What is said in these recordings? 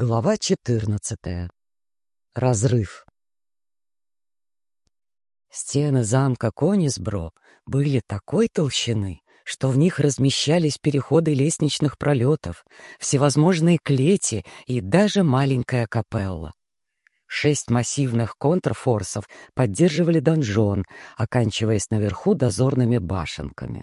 Глава 14. Разрыв. Стены замка Конисбро были такой толщины, что в них размещались переходы лестничных пролетов, всевозможные клети и даже маленькая капелла. Шесть массивных контрфорсов поддерживали донжон, оканчиваясь наверху дозорными башенками.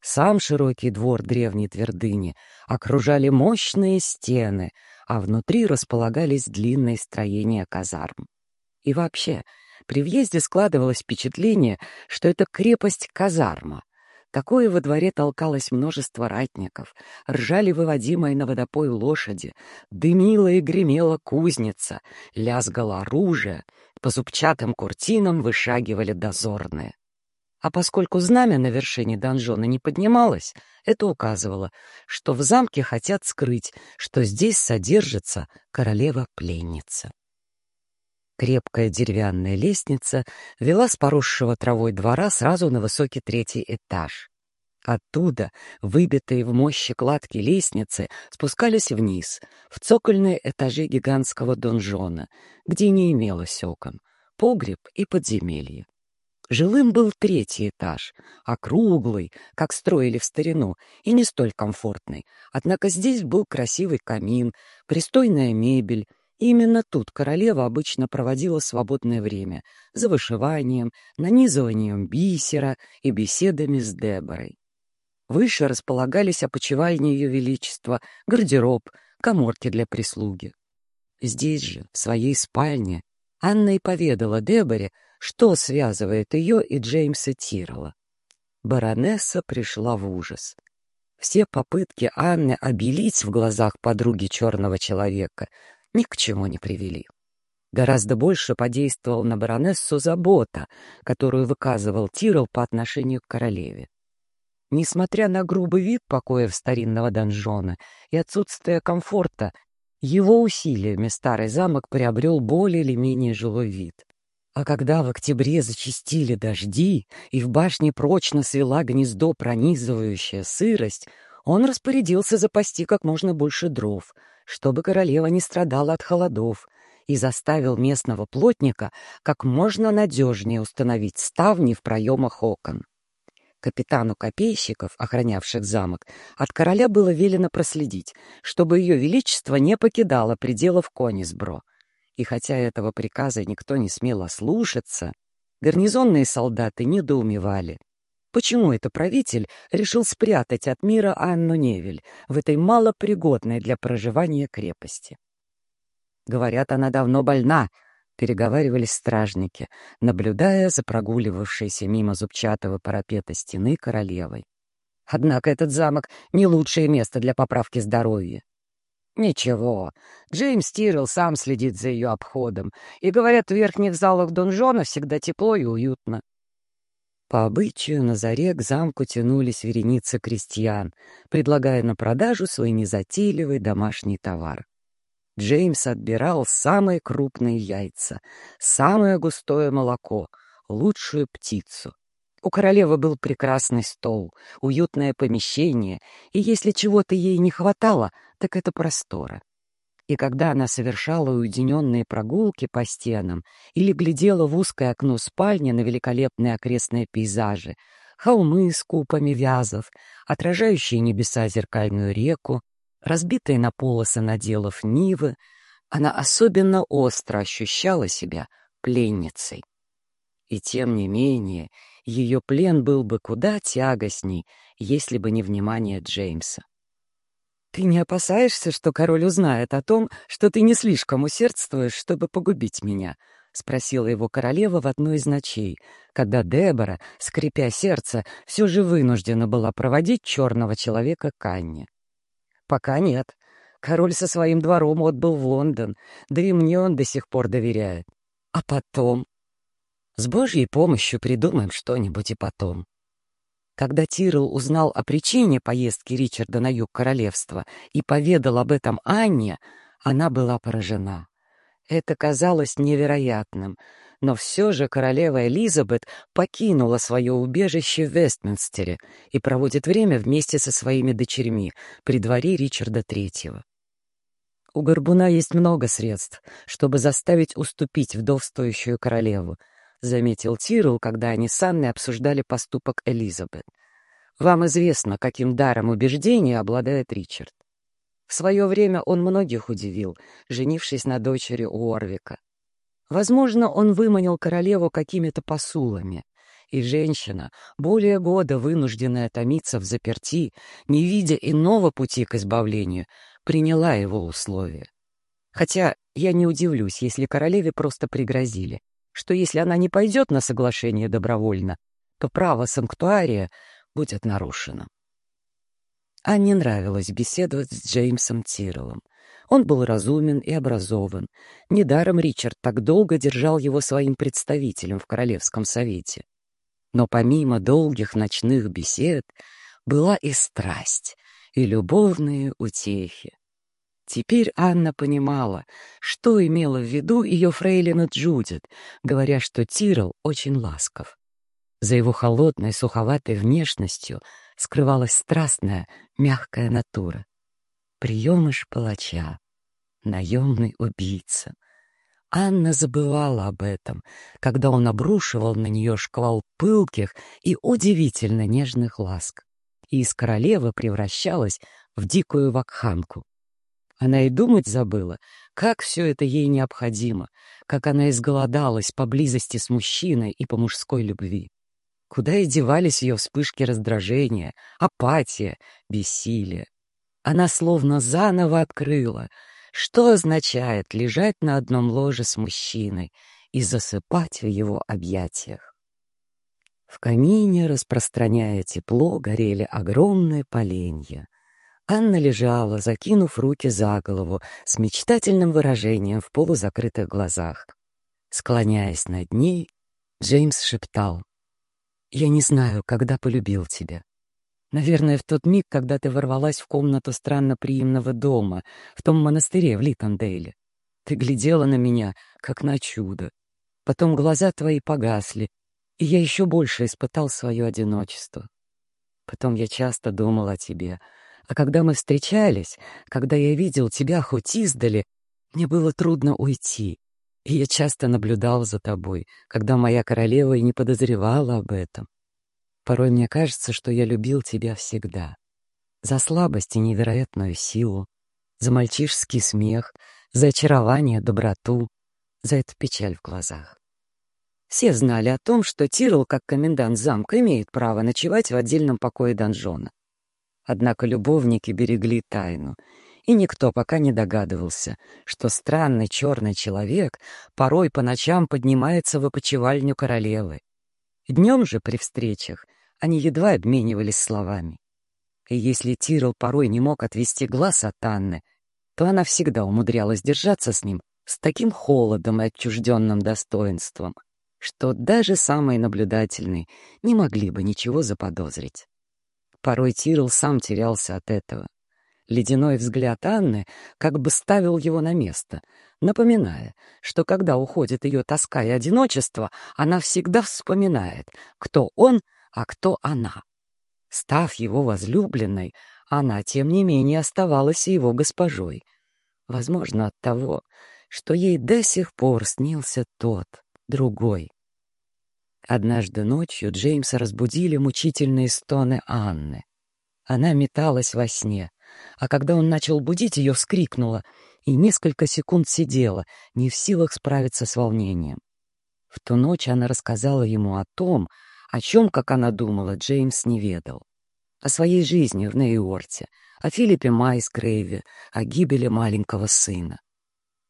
Сам широкий двор древней твердыни окружали мощные стены — а внутри располагались длинные строения казарм. И вообще, при въезде складывалось впечатление, что это крепость-казарма. Такое во дворе толкалось множество ратников, ржали выводимые на водопой лошади, дымила и гремела кузница, лязгало оружие, по зубчатым куртинам вышагивали дозорные. А поскольку знамя на вершине донжона не поднималось, это указывало, что в замке хотят скрыть, что здесь содержится королева-пленница. Крепкая деревянная лестница вела с поросшего травой двора сразу на высокий третий этаж. Оттуда, выбитые в мощи кладки лестницы, спускались вниз, в цокольные этажи гигантского донжона, где не имелось окон, погреб и подземелье. Жилым был третий этаж, округлый, как строили в старину, и не столь комфортный. Однако здесь был красивый камин, пристойная мебель, и именно тут королева обычно проводила свободное время за вышиванием, нанизыванием бисера и беседами с Деборой. Выше располагались опочивальни Ее Величества, гардероб, коморки для прислуги. Здесь же, в своей спальне, Анна и поведала Деборе, что связывает ее и Джеймса Тиррелла. Баронесса пришла в ужас. Все попытки Анны обелить в глазах подруги черного человека ни к чему не привели. Гораздо больше подействовал на баронессу забота, которую выказывал Тирл по отношению к королеве. Несмотря на грубый вид покоев старинного донжона и отсутствие комфорта, его усилиями старый замок приобрел более или менее жилой вид. А когда в октябре зачистили дожди, и в башне прочно свела гнездо пронизывающая сырость, он распорядился запасти как можно больше дров, чтобы королева не страдала от холодов, и заставил местного плотника как можно надежнее установить ставни в проемах окон. Капитану копейщиков, охранявших замок, от короля было велено проследить, чтобы ее величество не покидало пределов Конисбро — и хотя этого приказа никто не смел ослушаться, гарнизонные солдаты недоумевали. Почему это правитель решил спрятать от мира Анну Невель в этой малопригодной для проживания крепости? Говорят, она давно больна, переговаривались стражники, наблюдая за прогуливавшейся мимо зубчатого парапета стены королевой. Однако этот замок — не лучшее место для поправки здоровья. Ничего, Джеймс Тиррелл сам следит за ее обходом, и, говорят, в верхних залах донжона всегда тепло и уютно. По обычаю на заре к замку тянулись вереницы крестьян, предлагая на продажу свой незатейливый домашний товар. Джеймс отбирал самые крупные яйца, самое густое молоко, лучшую птицу. У королевы был прекрасный стол, уютное помещение, и если чего-то ей не хватало, так это простора. И когда она совершала уединенные прогулки по стенам или глядела в узкое окно спальни на великолепные окрестные пейзажи, холмы с купами вязов, отражающие небеса зеркальную реку, разбитые на полосы наделов нивы, она особенно остро ощущала себя пленницей. И тем не менее, ее плен был бы куда тягостней, если бы не внимание Джеймса. «Ты не опасаешься, что король узнает о том, что ты не слишком усердствуешь, чтобы погубить меня?» — спросила его королева в одной из ночей, когда Дебора, скрипя сердце, все же вынуждена была проводить черного человека к Анне. «Пока нет. Король со своим двором отбыл в Лондон, да и мне он до сих пор доверяет. А потом? С Божьей помощью придумаем что-нибудь и потом. Когда Тирл узнал о причине поездки Ричарда на юг королевства и поведал об этом Анне, она была поражена. Это казалось невероятным, но все же королева Элизабет покинула свое убежище в Вестминстере и проводит время вместе со своими дочерьми при дворе Ричарда Третьего. У Горбуна есть много средств, чтобы заставить уступить вдовствующую королеву, заметил Тирл, когда они с Анной обсуждали поступок Элизабет. Вам известно, каким даром убеждения обладает Ричард. В свое время он многих удивил, женившись на дочери Уорвика. Возможно, он выманил королеву какими-то посулами, и женщина, более года вынужденная томиться в заперти, не видя иного пути к избавлению, приняла его условия. Хотя я не удивлюсь, если королеве просто пригрозили, что если она не пойдет на соглашение добровольно, то право санктуария будет нарушено. Анне нравилось беседовать с Джеймсом Тирреллом. Он был разумен и образован. Недаром Ричард так долго держал его своим представителем в Королевском совете. Но помимо долгих ночных бесед была и страсть, и любовные утехи. Теперь Анна понимала, что имела в виду ее фрейлина Джудит, говоря, что Тирл очень ласков. За его холодной, суховатой внешностью скрывалась страстная, мягкая натура. Приемыш палача, наемный убийца. Анна забывала об этом, когда он обрушивал на нее шквал пылких и удивительно нежных ласк, и из королевы превращалась в дикую вакханку. Она и думать забыла, как все это ей необходимо, как она изголодалась по близости с мужчиной и по мужской любви. Куда и девались ее вспышки раздражения, апатия, бессилие. Она словно заново открыла — что означает лежать на одном ложе с мужчиной и засыпать в его объятиях. В камине, распространяя тепло, горели огромные поленья. Анна лежала, закинув руки за голову, с мечтательным выражением в полузакрытых глазах. Склоняясь над ней, Джеймс шептал, «Я не знаю, когда полюбил тебя. Наверное, в тот миг, когда ты ворвалась в комнату странноприимного дома, в том монастыре в Литондейле. Ты глядела на меня, как на чудо. Потом глаза твои погасли, и я еще больше испытал свое одиночество. Потом я часто думал о тебе, а когда мы встречались, когда я видел тебя хоть издали, мне было трудно уйти, и я часто наблюдал за тобой, когда моя королева и не подозревала об этом. Порой мне кажется, что я любил тебя всегда. За слабость и невероятную силу, за мальчишский смех, за очарование, доброту, за эту печаль в глазах. Все знали о том, что Тирл, как комендант замка, имеет право ночевать в отдельном покое донжона. Однако любовники берегли тайну, и никто пока не догадывался, что странный черный человек порой по ночам поднимается в опочивальню королевы. Днем же при встречах они едва обменивались словами. И если Тирл порой не мог отвести глаз от Анны, то она всегда умудрялась держаться с ним с таким холодом и отчужденным достоинством, что даже самые наблюдательные не могли бы ничего заподозрить. Порой Тирл сам терялся от этого. Ледяной взгляд Анны как бы ставил его на место, напоминая, что когда уходит ее тоска и одиночество, она всегда вспоминает, кто он — а кто она. Став его возлюбленной, она, тем не менее, оставалась его госпожой. Возможно, от того, что ей до сих пор снился тот, другой. Однажды ночью Джеймса разбудили мучительные стоны Анны. Она металась во сне, а когда он начал будить, ее вскрикнула и несколько секунд сидела, не в силах справиться с волнением. В ту ночь она рассказала ему о том, о чем, как она думала, Джеймс не ведал. О своей жизни в Нью-Йорке, о Филиппе Майскрейве, о гибели маленького сына.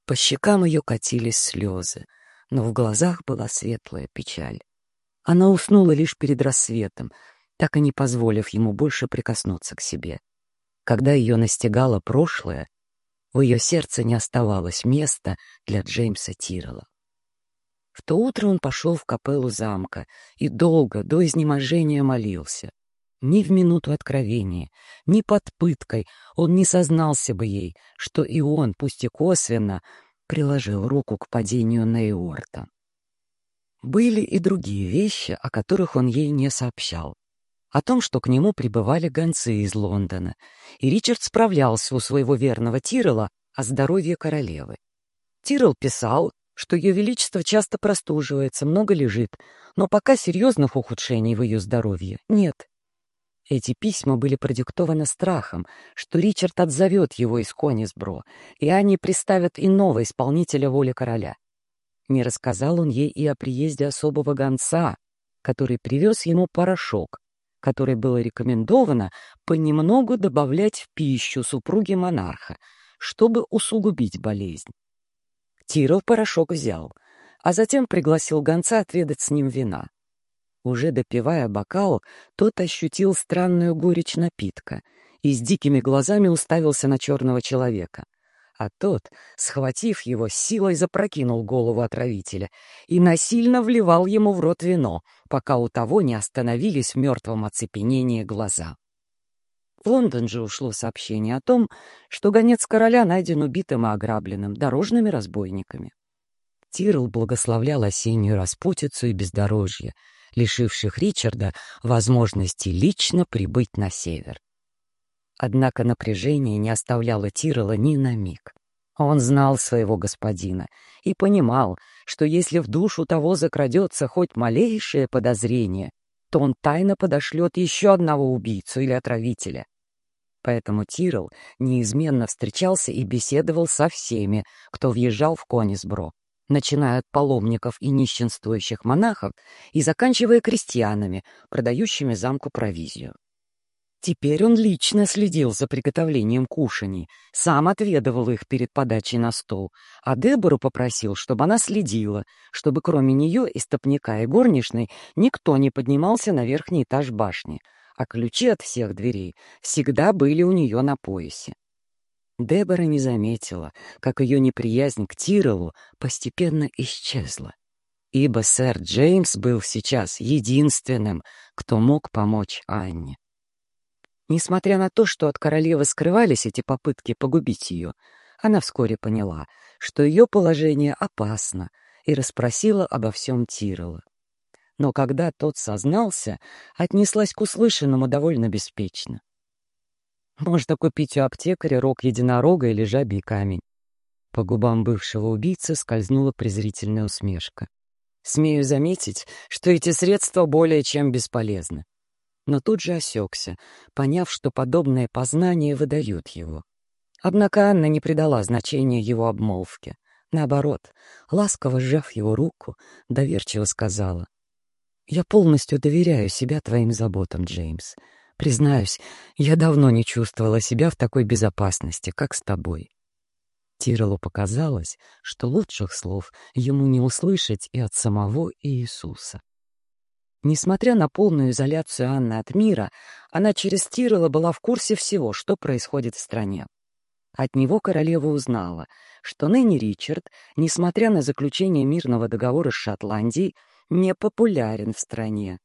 По щекам ее катились слезы, но в глазах была светлая печаль. Она уснула лишь перед рассветом, так и не позволив ему больше прикоснуться к себе. Когда ее настигало прошлое, в ее сердце не оставалось места для Джеймса Тиррелла. В то утро он пошел в капеллу замка и долго, до изнеможения молился. Ни в минуту откровения, ни под пыткой он не сознался бы ей, что и он, пусть и косвенно, приложил руку к падению Нейорта. Были и другие вещи, о которых он ей не сообщал. О том, что к нему прибывали гонцы из Лондона, и Ричард справлялся у своего верного Тирола о здоровье королевы. Тирл писал, что ее величество часто простуживается, много лежит, но пока серьезных ухудшений в ее здоровье нет. Эти письма были продиктованы страхом, что Ричард отзовет его из Конисбро, и они приставят иного исполнителя воли короля. Не рассказал он ей и о приезде особого гонца, который привез ему порошок, который было рекомендовано понемногу добавлять в пищу супруги монарха, чтобы усугубить болезнь. Тирл порошок взял, а затем пригласил гонца отведать с ним вина. Уже допивая бокал, тот ощутил странную горечь напитка и с дикими глазами уставился на черного человека. А тот, схватив его, силой запрокинул голову отравителя и насильно вливал ему в рот вино, пока у того не остановились в мертвом оцепенении глаза. В Лондон же ушло сообщение о том, что гонец короля найден убитым и ограбленным дорожными разбойниками. Тирл благословлял осеннюю распутицу и бездорожье, лишивших Ричарда возможности лично прибыть на север. Однако напряжение не оставляло Тирола ни на миг. Он знал своего господина и понимал, что если в душу того закрадется хоть малейшее подозрение, то он тайно подошлет еще одного убийцу или отравителя. Поэтому Тирл неизменно встречался и беседовал со всеми, кто въезжал в Конисбро, начиная от паломников и нищенствующих монахов и заканчивая крестьянами, продающими замку провизию. Теперь он лично следил за приготовлением кушаний, сам отведывал их перед подачей на стол, а Дебору попросил, чтобы она следила, чтобы кроме нее, истопника и горничной, никто не поднимался на верхний этаж башни, а ключи от всех дверей всегда были у нее на поясе. Дебора не заметила, как ее неприязнь к Тирелу постепенно исчезла, ибо сэр Джеймс был сейчас единственным, кто мог помочь Анне. Несмотря на то, что от королевы скрывались эти попытки погубить ее, она вскоре поняла, что ее положение опасно, и расспросила обо всем Тирола. Но когда тот сознался, отнеслась к услышанному довольно беспечно. Можно купить у аптекаря рог единорога или жабий камень. По губам бывшего убийцы скользнула презрительная усмешка. Смею заметить, что эти средства более чем бесполезны. Но тут же осекся, поняв, что подобное познание выдают его. Однако Анна не придала значения его обмолвке. Наоборот, ласково сжав его руку, доверчиво сказала. «Я полностью доверяю себя твоим заботам, Джеймс. Признаюсь, я давно не чувствовала себя в такой безопасности, как с тобой. Тиролу показалось, что лучших слов ему не услышать и от самого Иисуса. Несмотря на полную изоляцию Анны от мира, она через Тирола была в курсе всего, что происходит в стране. От него королева узнала, что ныне Ричард, несмотря на заключение мирного договора с Шотландией, не популярен в стране.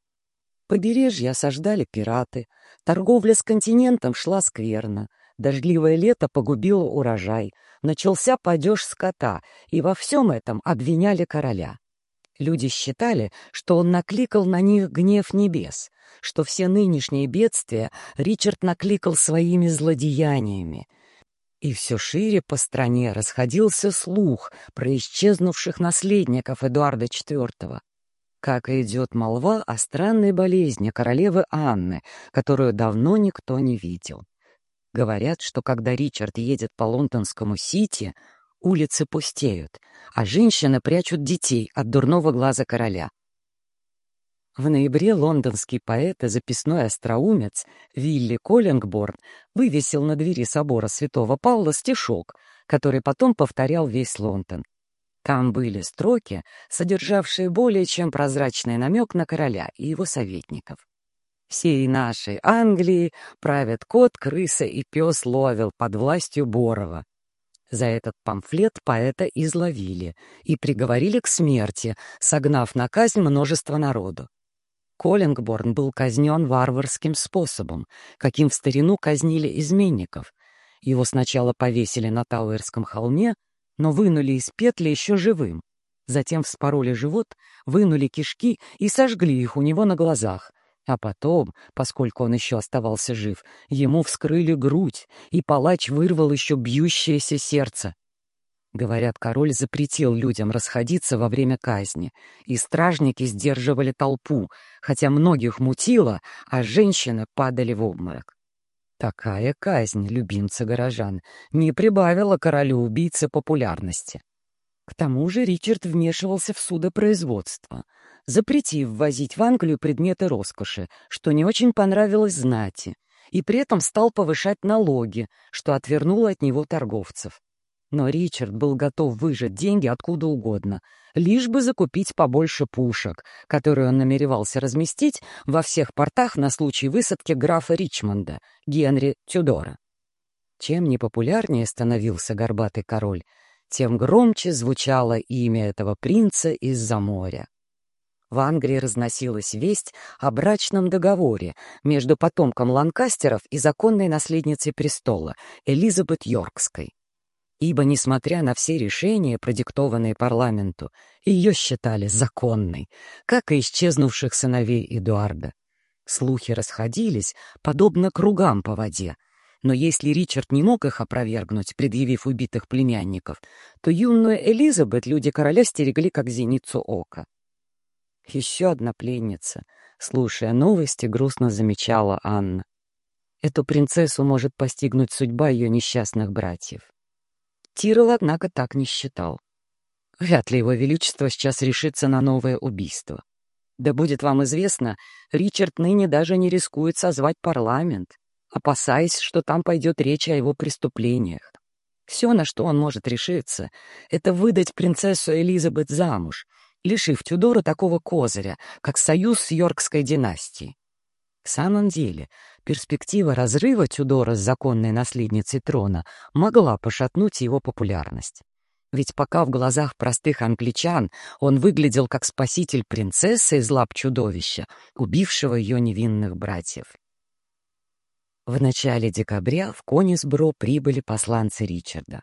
Побережье осаждали пираты, торговля с континентом шла скверно, дождливое лето погубило урожай, начался падеж скота, и во всем этом обвиняли короля. Люди считали, что он накликал на них гнев небес, что все нынешние бедствия Ричард накликал своими злодеяниями. И все шире по стране расходился слух про исчезнувших наследников Эдуарда IV как идет молва о странной болезни королевы Анны, которую давно никто не видел. Говорят, что когда Ричард едет по лондонскому Сити, улицы пустеют, а женщины прячут детей от дурного глаза короля. В ноябре лондонский поэт и записной остроумец Вилли Коллингборн вывесил на двери собора святого Павла стишок, который потом повторял весь Лондон. Там были строки, содержавшие более чем прозрачный намек на короля и его советников. Всей нашей Англии правят кот, крыса и пес Ловел под властью Борова. За этот памфлет поэта изловили и приговорили к смерти, согнав на казнь множество народу. Коллингборн был казнен варварским способом, каким в старину казнили изменников. Его сначала повесили на Тауэрском холме, но вынули из петли еще живым. Затем вспороли живот, вынули кишки и сожгли их у него на глазах. А потом, поскольку он еще оставался жив, ему вскрыли грудь, и палач вырвал еще бьющееся сердце. Говорят, король запретил людям расходиться во время казни, и стражники сдерживали толпу, хотя многих мутило, а женщины падали в обморок. Такая казнь, любимца горожан, не прибавила королю-убийце популярности. К тому же Ричард вмешивался в судопроизводство — запретив ввозить в Англию предметы роскоши, что не очень понравилось знати, и при этом стал повышать налоги, что отвернуло от него торговцев. Но Ричард был готов выжать деньги откуда угодно, лишь бы закупить побольше пушек, которые он намеревался разместить во всех портах на случай высадки графа Ричмонда, Генри Тюдора. Чем непопулярнее становился горбатый король, тем громче звучало имя этого принца из-за моря. В Англии разносилась весть о брачном договоре между потомком Ланкастеров и законной наследницей престола Элизабет Йоркской. Ибо, несмотря на все решения, продиктованные парламенту, ее считали законной, как и исчезнувших сыновей Эдуарда. Слухи расходились, подобно кругам по воде, но если Ричард не мог их опровергнуть, предъявив убитых племянников, то юную Элизабет люди короля стерегли как зеницу ока. Еще одна пленница. Слушая новости, грустно замечала Анна. Эту принцессу может постигнуть судьба ее несчастных братьев. Тирол, однако, так не считал. Вряд ли его величество сейчас решится на новое убийство. Да будет вам известно, Ричард ныне даже не рискует созвать парламент, опасаясь, что там пойдет речь о его преступлениях. Все, на что он может решиться, это выдать принцессу Элизабет замуж лишив Тюдора такого козыря, как союз с Йоркской династией. В самом деле, перспектива разрыва Тюдора с законной наследницей трона могла пошатнуть его популярность. Ведь пока в глазах простых англичан он выглядел как спаситель принцессы из лап чудовища, убившего ее невинных братьев. В начале декабря в Конисбро прибыли посланцы Ричарда.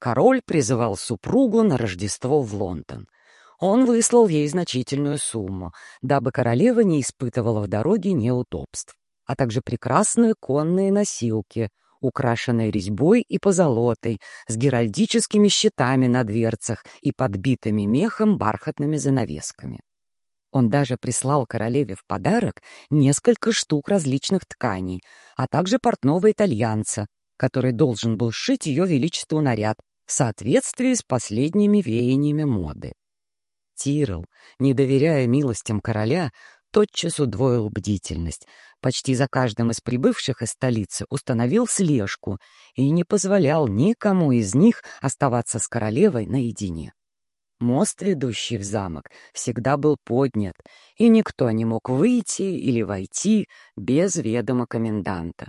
Король призывал супругу на Рождество в Лондон — он выслал ей значительную сумму, дабы королева не испытывала в дороге неудобств, а также прекрасные конные носилки, украшенные резьбой и позолотой, с геральдическими щитами на дверцах и подбитыми мехом бархатными занавесками. Он даже прислал королеве в подарок несколько штук различных тканей, а также портного итальянца, который должен был сшить ее величеству наряд в соответствии с последними веяниями моды. Тирл, не доверяя милостям короля, тотчас удвоил бдительность. Почти за каждым из прибывших из столицы установил слежку и не позволял никому из них оставаться с королевой наедине. Мост, ведущий в замок, всегда был поднят, и никто не мог выйти или войти без ведома коменданта.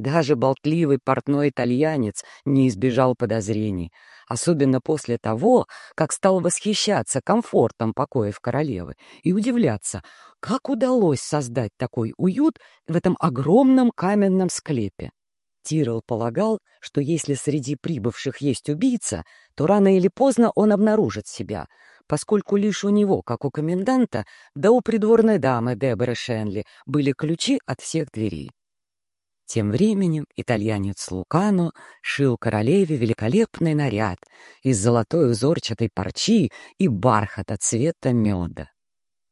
Даже болтливый портной итальянец не избежал подозрений, особенно после того, как стал восхищаться комфортом покоев королевы и удивляться, как удалось создать такой уют в этом огромном каменном склепе. Тирл полагал, что если среди прибывших есть убийца, то рано или поздно он обнаружит себя, поскольку лишь у него, как у коменданта, да у придворной дамы Деборы Шенли были ключи от всех дверей. Тем временем итальянец Лукано шил королеве великолепный наряд из золотой узорчатой парчи и бархата цвета меда.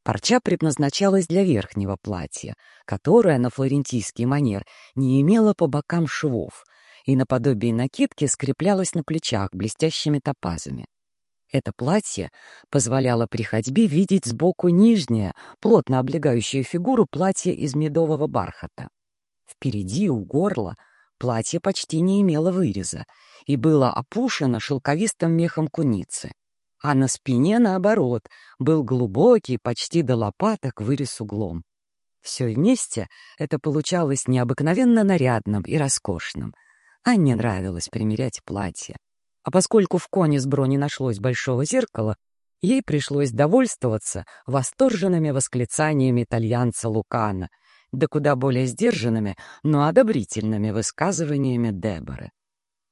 Парча предназначалась для верхнего платья, которое на флорентийский манер не имело по бокам швов и наподобие накидки скреплялось на плечах блестящими топазами. Это платье позволяло при ходьбе видеть сбоку нижнее, плотно облегающее фигуру платье из медового бархата. Впереди, у горла, платье почти не имело выреза и было опушено шелковистым мехом куницы, а на спине, наоборот, был глубокий, почти до лопаток вырез углом. Все вместе это получалось необыкновенно нарядным и роскошным. Анне нравилось примерять платье. А поскольку в Конисбро не нашлось большого зеркала, ей пришлось довольствоваться восторженными восклицаниями итальянца Лукана — да куда более сдержанными, но одобрительными высказываниями Деборы.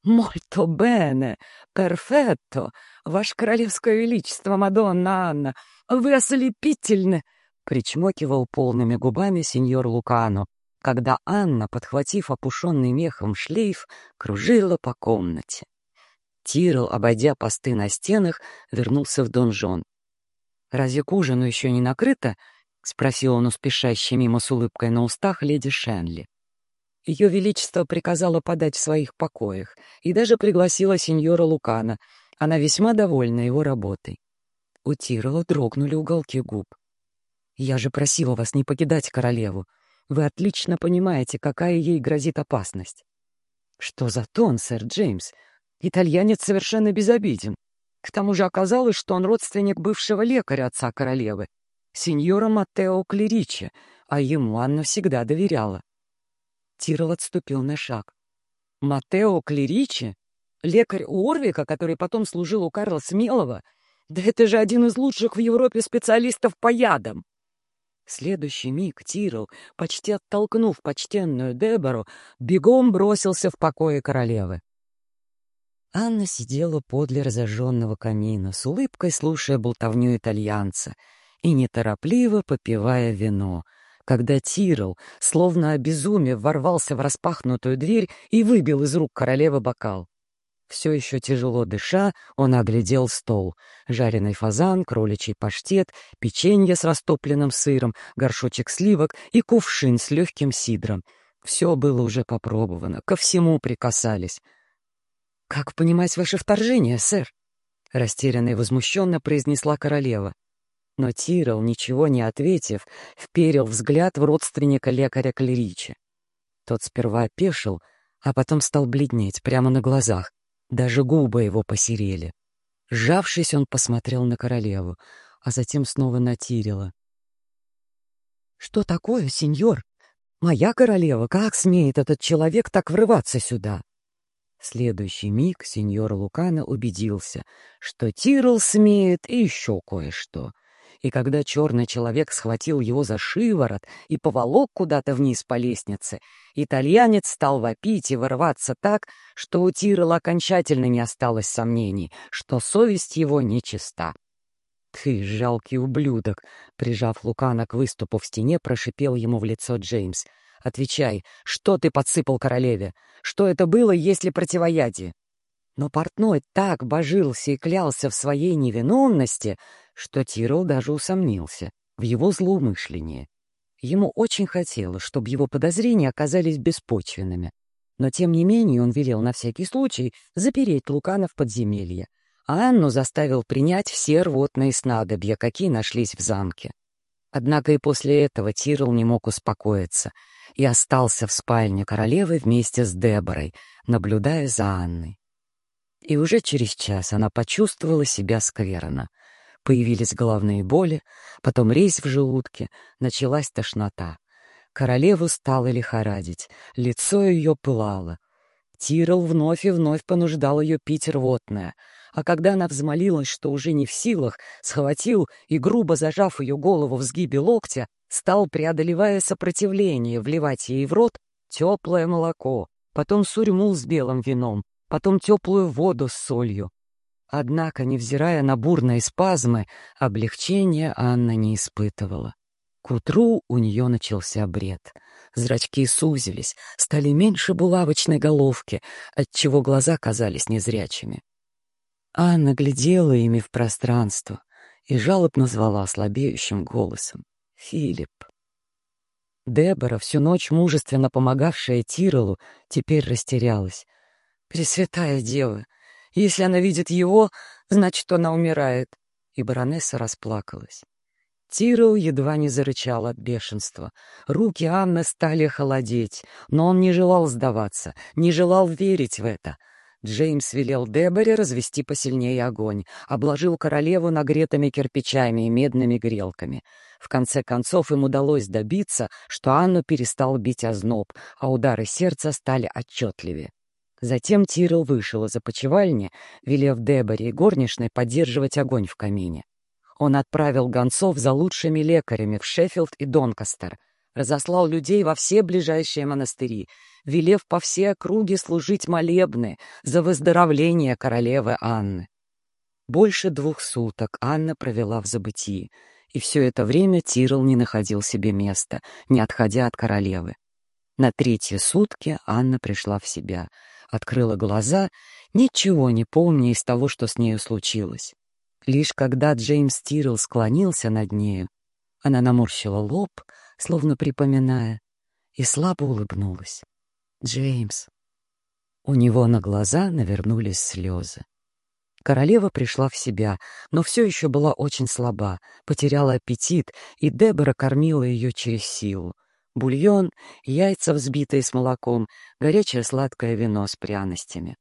«Мольто бене! Перфетто! Ваше Королевское Величество, Мадонна Анна! Вы ослепительны! причмокивал полными губами сеньор Лукано, когда Анна, подхватив опушенный мехом шлейф, кружила по комнате. Тирл, обойдя посты на стенах, вернулся в донжон. «Разве к ужину еще не накрыто?» — спросил он у спешащей мимо с улыбкой на устах леди Шенли. Ее Величество приказало подать в своих покоях и даже пригласила сеньора Лукана. Она весьма довольна его работой. У Тирола дрогнули уголки губ. «Я же просила вас не покидать королеву. Вы отлично понимаете, какая ей грозит опасность». «Что за тон, сэр Джеймс? Итальянец совершенно безобиден. К тому же оказалось, что он родственник бывшего лекаря отца королевы, сеньора Маттео Клеричи, а ему Анна всегда доверяла. Тирол отступил на шаг. Матео Клеричи? Лекарь Уорвика, который потом служил у Карла Смелого? Да это же один из лучших в Европе специалистов по ядам! Следующий миг Тирол, почти оттолкнув почтенную Дебору, бегом бросился в покое королевы. Анна сидела подле разожженного камина, с улыбкой слушая болтовню итальянца и неторопливо попивая вино — когда Тирл, словно обезумев, ворвался в распахнутую дверь и выбил из рук королевы бокал. Все еще тяжело дыша, он оглядел стол. Жареный фазан, кроличий паштет, печенье с растопленным сыром, горшочек сливок и кувшин с легким сидром. Все было уже попробовано, ко всему прикасались. «Как понимать ваше вторжение, сэр?» Растерянно и возмущенно произнесла королева. Но Тирол, ничего не ответив, вперил взгляд в родственника лекаря Клеричи. Тот сперва опешил, а потом стал бледнеть прямо на глазах. Даже губы его посерели. Сжавшись, он посмотрел на королеву, а затем снова на Тирила. «Что такое, сеньор? Моя королева, как смеет этот человек так врываться сюда?» Следующий миг сеньор Лукана убедился, что Тирл смеет и еще кое-что — и когда черный человек схватил его за шиворот и поволок куда-то вниз по лестнице, итальянец стал вопить и вырываться так, что у Тирола окончательно не осталось сомнений, что совесть его нечиста. «Ты жалкий ублюдок!» — прижав Лукана к выступу в стене, прошипел ему в лицо Джеймс. «Отвечай, что ты подсыпал королеве? Что это было, если противоядие?» Но портной так божился и клялся в своей невиновности, что Тирол даже усомнился в его злоумышлении. Ему очень хотелось, чтобы его подозрения оказались беспочвенными. Но, тем не менее, он велел на всякий случай запереть Лукана в подземелье, а Анну заставил принять все рвотные снадобья, какие нашлись в замке. Однако и после этого Тирл не мог успокоиться и остался в спальне королевы вместе с Деборой, наблюдая за Анной. И уже через час она почувствовала себя скверно. Появились головные боли, потом резь в желудке, началась тошнота. Королеву стало лихорадить, лицо ее пылало. Тирл вновь и вновь понуждал ее пить рвотное, а когда она взмолилась, что уже не в силах, схватил и, грубо зажав ее голову в сгибе локтя, стал, преодолевая сопротивление, вливать ей в рот теплое молоко, потом сурьму с белым вином, потом теплую воду с солью. Однако, невзирая на бурные спазмы, облегчения Анна не испытывала. К утру у нее начался бред. Зрачки сузились, стали меньше булавочной головки, отчего глаза казались незрячими. Анна глядела ими в пространство и жалобно звала слабеющим голосом. «Филипп!» Дебора, всю ночь мужественно помогавшая Тиролу, теперь растерялась. «Пресвятая Дева! Если она видит его, значит, она умирает!» И баронесса расплакалась. Тирл едва не зарычал от бешенства. Руки Анны стали холодеть, но он не желал сдаваться, не желал верить в это. Джеймс велел Деборе развести посильнее огонь, обложил королеву нагретыми кирпичами и медными грелками. В конце концов им удалось добиться, что Анну перестал бить озноб, а удары сердца стали отчетливее. Затем Тирл вышел из опочивальни, велев Деборе и горничной поддерживать огонь в камине. Он отправил гонцов за лучшими лекарями в Шеффилд и Донкастер, разослал людей во все ближайшие монастыри, велев по всей округе служить молебны за выздоровление королевы Анны. Больше двух суток Анна провела в забытии, И все это время Тирл не находил себе места, не отходя от королевы. На третьи сутки Анна пришла в себя, открыла глаза, ничего не помня из того, что с нею случилось. Лишь когда Джеймс Тирл склонился над нею, она наморщила лоб, словно припоминая, и слабо улыбнулась. «Джеймс!» У него на глаза навернулись слезы. Королева пришла в себя, но все еще была очень слаба, потеряла аппетит, и Дебора кормила ее через силу. Бульон, яйца, взбитые с молоком, горячее сладкое вино с пряностями.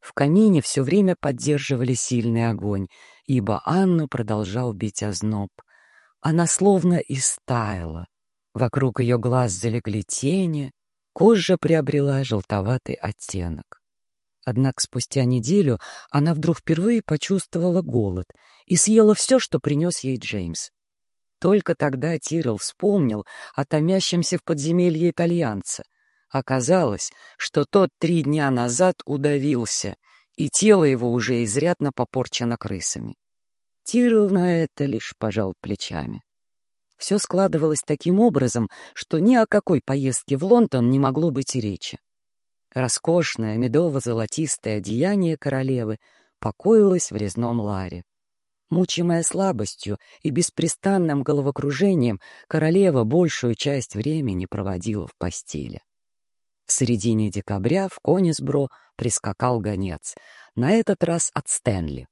В камине все время поддерживали сильный огонь, ибо Анну продолжал бить озноб. Она словно истаяла. Вокруг ее глаз залегли тени, кожа приобрела желтоватый оттенок. Однако спустя неделю она вдруг впервые почувствовала голод и съела все, что принес ей Джеймс. Только тогда Тирл вспомнил о томящемся в подземелье итальянца. Оказалось, что тот три дня назад удавился, и тело его уже изрядно попорчено крысами. Тирл на это лишь пожал плечами. Все складывалось таким образом, что ни о какой поездке в Лондон не могло быть и речи. Роскошное медово-золотистое одеяние королевы покоилось в резном ларе. Мучимая слабостью и беспрестанным головокружением, королева большую часть времени проводила в постели. В середине декабря в Конисбро прискакал гонец, на этот раз от Стэнли.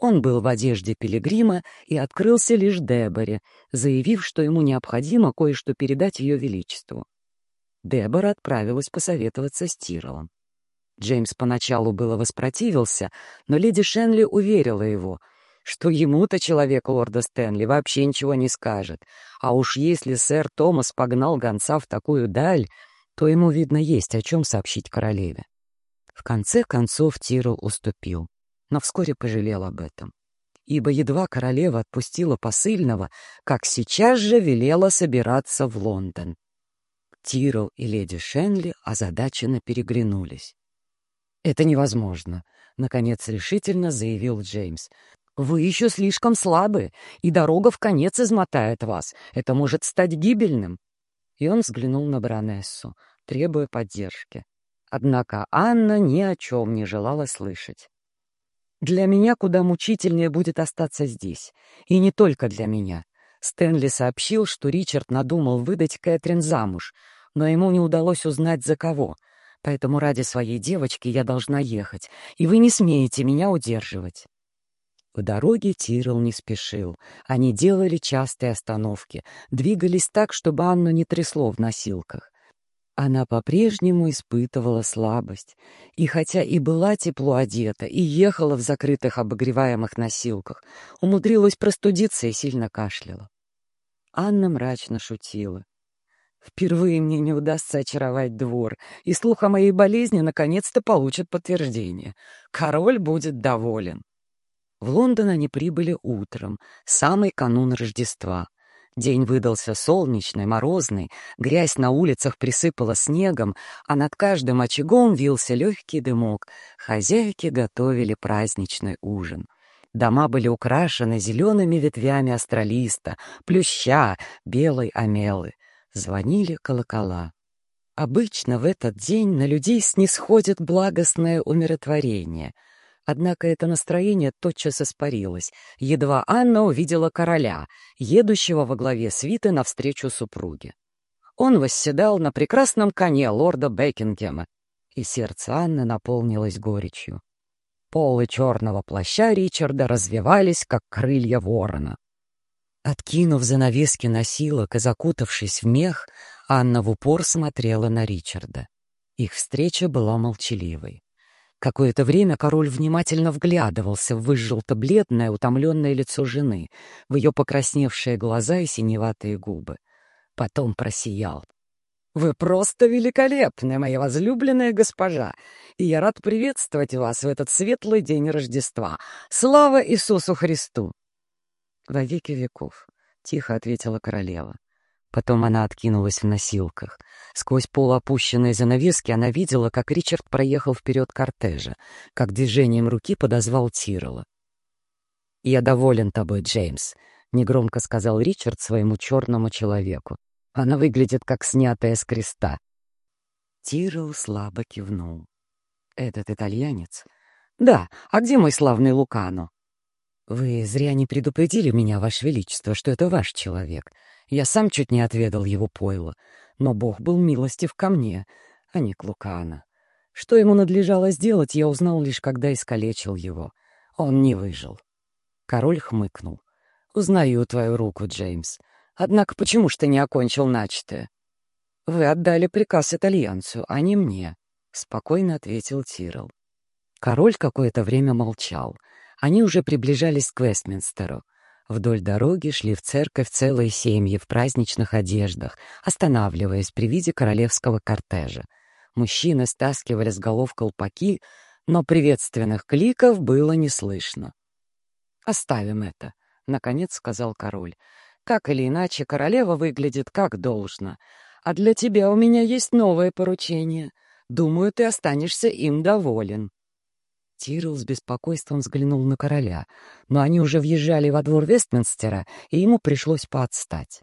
Он был в одежде пилигрима и открылся лишь Деборе, заявив, что ему необходимо кое-что передать ее величеству. Дебора отправилась посоветоваться с Тиролом. Джеймс поначалу было воспротивился, но леди Шенли уверила его, что ему-то человек лорда Стэнли вообще ничего не скажет, а уж если сэр Томас погнал гонца в такую даль, то ему, видно, есть о чем сообщить королеве. В конце концов Тирол уступил, но вскоре пожалел об этом, ибо едва королева отпустила посыльного, как сейчас же велела собираться в Лондон. Тирл и леди Шенли озадаченно переглянулись. «Это невозможно», — наконец решительно заявил Джеймс. «Вы еще слишком слабы, и дорога в конец измотает вас. Это может стать гибельным». И он взглянул на баронессу, требуя поддержки. Однако Анна ни о чем не желала слышать. «Для меня куда мучительнее будет остаться здесь. И не только для меня. Стэнли сообщил, что Ричард надумал выдать Кэтрин замуж, но ему не удалось узнать, за кого. Поэтому ради своей девочки я должна ехать, и вы не смеете меня удерживать». В дороге Тирл не спешил. Они делали частые остановки, двигались так, чтобы Анну не трясло в носилках. Она по-прежнему испытывала слабость, и хотя и была тепло одета, и ехала в закрытых обогреваемых носилках, умудрилась простудиться и сильно кашляла. Анна мрачно шутила. Впервые мне не удастся очаровать двор, и слух о моей болезни наконец-то получит подтверждение. Король будет доволен. В Лондон они прибыли утром, самый канун Рождества. День выдался солнечный, морозный, грязь на улицах присыпала снегом, а над каждым очагом вился легкий дымок. Хозяйки готовили праздничный ужин. Дома были украшены зелеными ветвями астролиста, плюща, белой амелы. Звонили колокола. Обычно в этот день на людей снисходит благостное умиротворение. Однако это настроение тотчас испарилось. Едва Анна увидела короля, едущего во главе свиты навстречу супруге. Он восседал на прекрасном коне лорда Бекингема, и сердце Анны наполнилось горечью. Полы черного плаща Ричарда развивались, как крылья ворона. Откинув занавески носилок и закутавшись в мех, Анна в упор смотрела на Ричарда. Их встреча была молчаливой. Какое-то время король внимательно вглядывался в выжжелто-бледное, утомленное лицо жены, в ее покрасневшие глаза и синеватые губы. Потом просиял. «Вы просто великолепны, моя возлюбленная госпожа, и я рад приветствовать вас в этот светлый день Рождества. Слава Иисусу Христу!» «Во веки веков», — тихо ответила королева. Потом она откинулась в носилках. Сквозь полуопущенные занавески она видела, как Ричард проехал вперед кортежа, как движением руки подозвал Тирола. «Я доволен тобой, Джеймс. — негромко сказал Ричард своему черному человеку. «Она выглядит как снятая с креста». Тирл слабо кивнул. «Этот итальянец?» «Да, а где мой славный Лукано?» «Вы зря не предупредили меня, Ваше Величество, что это ваш человек. Я сам чуть не отведал его пойло, но Бог был милостив ко мне, а не к Лукано. Что ему надлежало сделать, я узнал лишь, когда искалечил его. Он не выжил». Король хмыкнул. «Узнаю твою руку, Джеймс. Однако почему ж ты не окончил начатое?» «Вы отдали приказ итальянцу, а не мне», — спокойно ответил Тирл. Король какое-то время молчал. Они уже приближались к Вестминстеру. Вдоль дороги шли в церковь целые семьи в праздничных одеждах, останавливаясь при виде королевского кортежа. Мужчины стаскивали с голов колпаки, но приветственных кликов было не слышно. «Оставим это», — наконец сказал король. «Как или иначе, королева выглядит как должно. А для тебя у меня есть новое поручение. Думаю, ты останешься им доволен». Тирл с беспокойством взглянул на короля, но они уже въезжали во двор Вестминстера, и ему пришлось поотстать.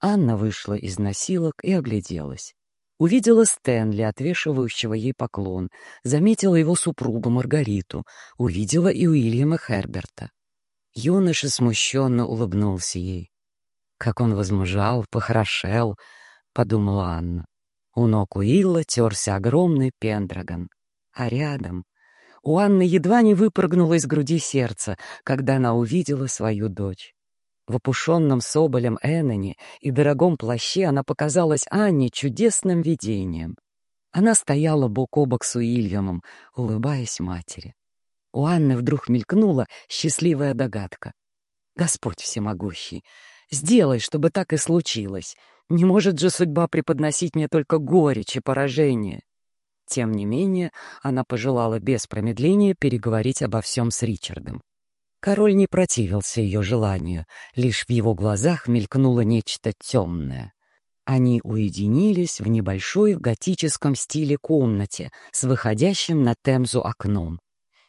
Анна вышла из носилок и огляделась. Увидела Стэнли, отвешивающего ей поклон, заметила его супругу Маргариту, увидела и Уильяма Херберта. Юноша смущенно улыбнулся ей. «Как он возмужал, похорошел», — подумала Анна. У ног Уилла терся огромный пендрагон, а рядом у Анны едва не выпрыгнуло из груди сердце, когда она увидела свою дочь. В опушенном соболем Энноне и дорогом плаще она показалась Анне чудесным видением. Она стояла бок о бок с Уильямом, улыбаясь матери. У Анны вдруг мелькнула счастливая догадка. «Господь всемогущий, сделай, чтобы так и случилось. Не может же судьба преподносить мне только горечь и поражение». Тем не менее, она пожелала без промедления переговорить обо всем с Ричардом. Король не противился ее желанию, лишь в его глазах мелькнуло нечто темное. Они уединились в небольшой готическом стиле комнате с выходящим на Темзу окном.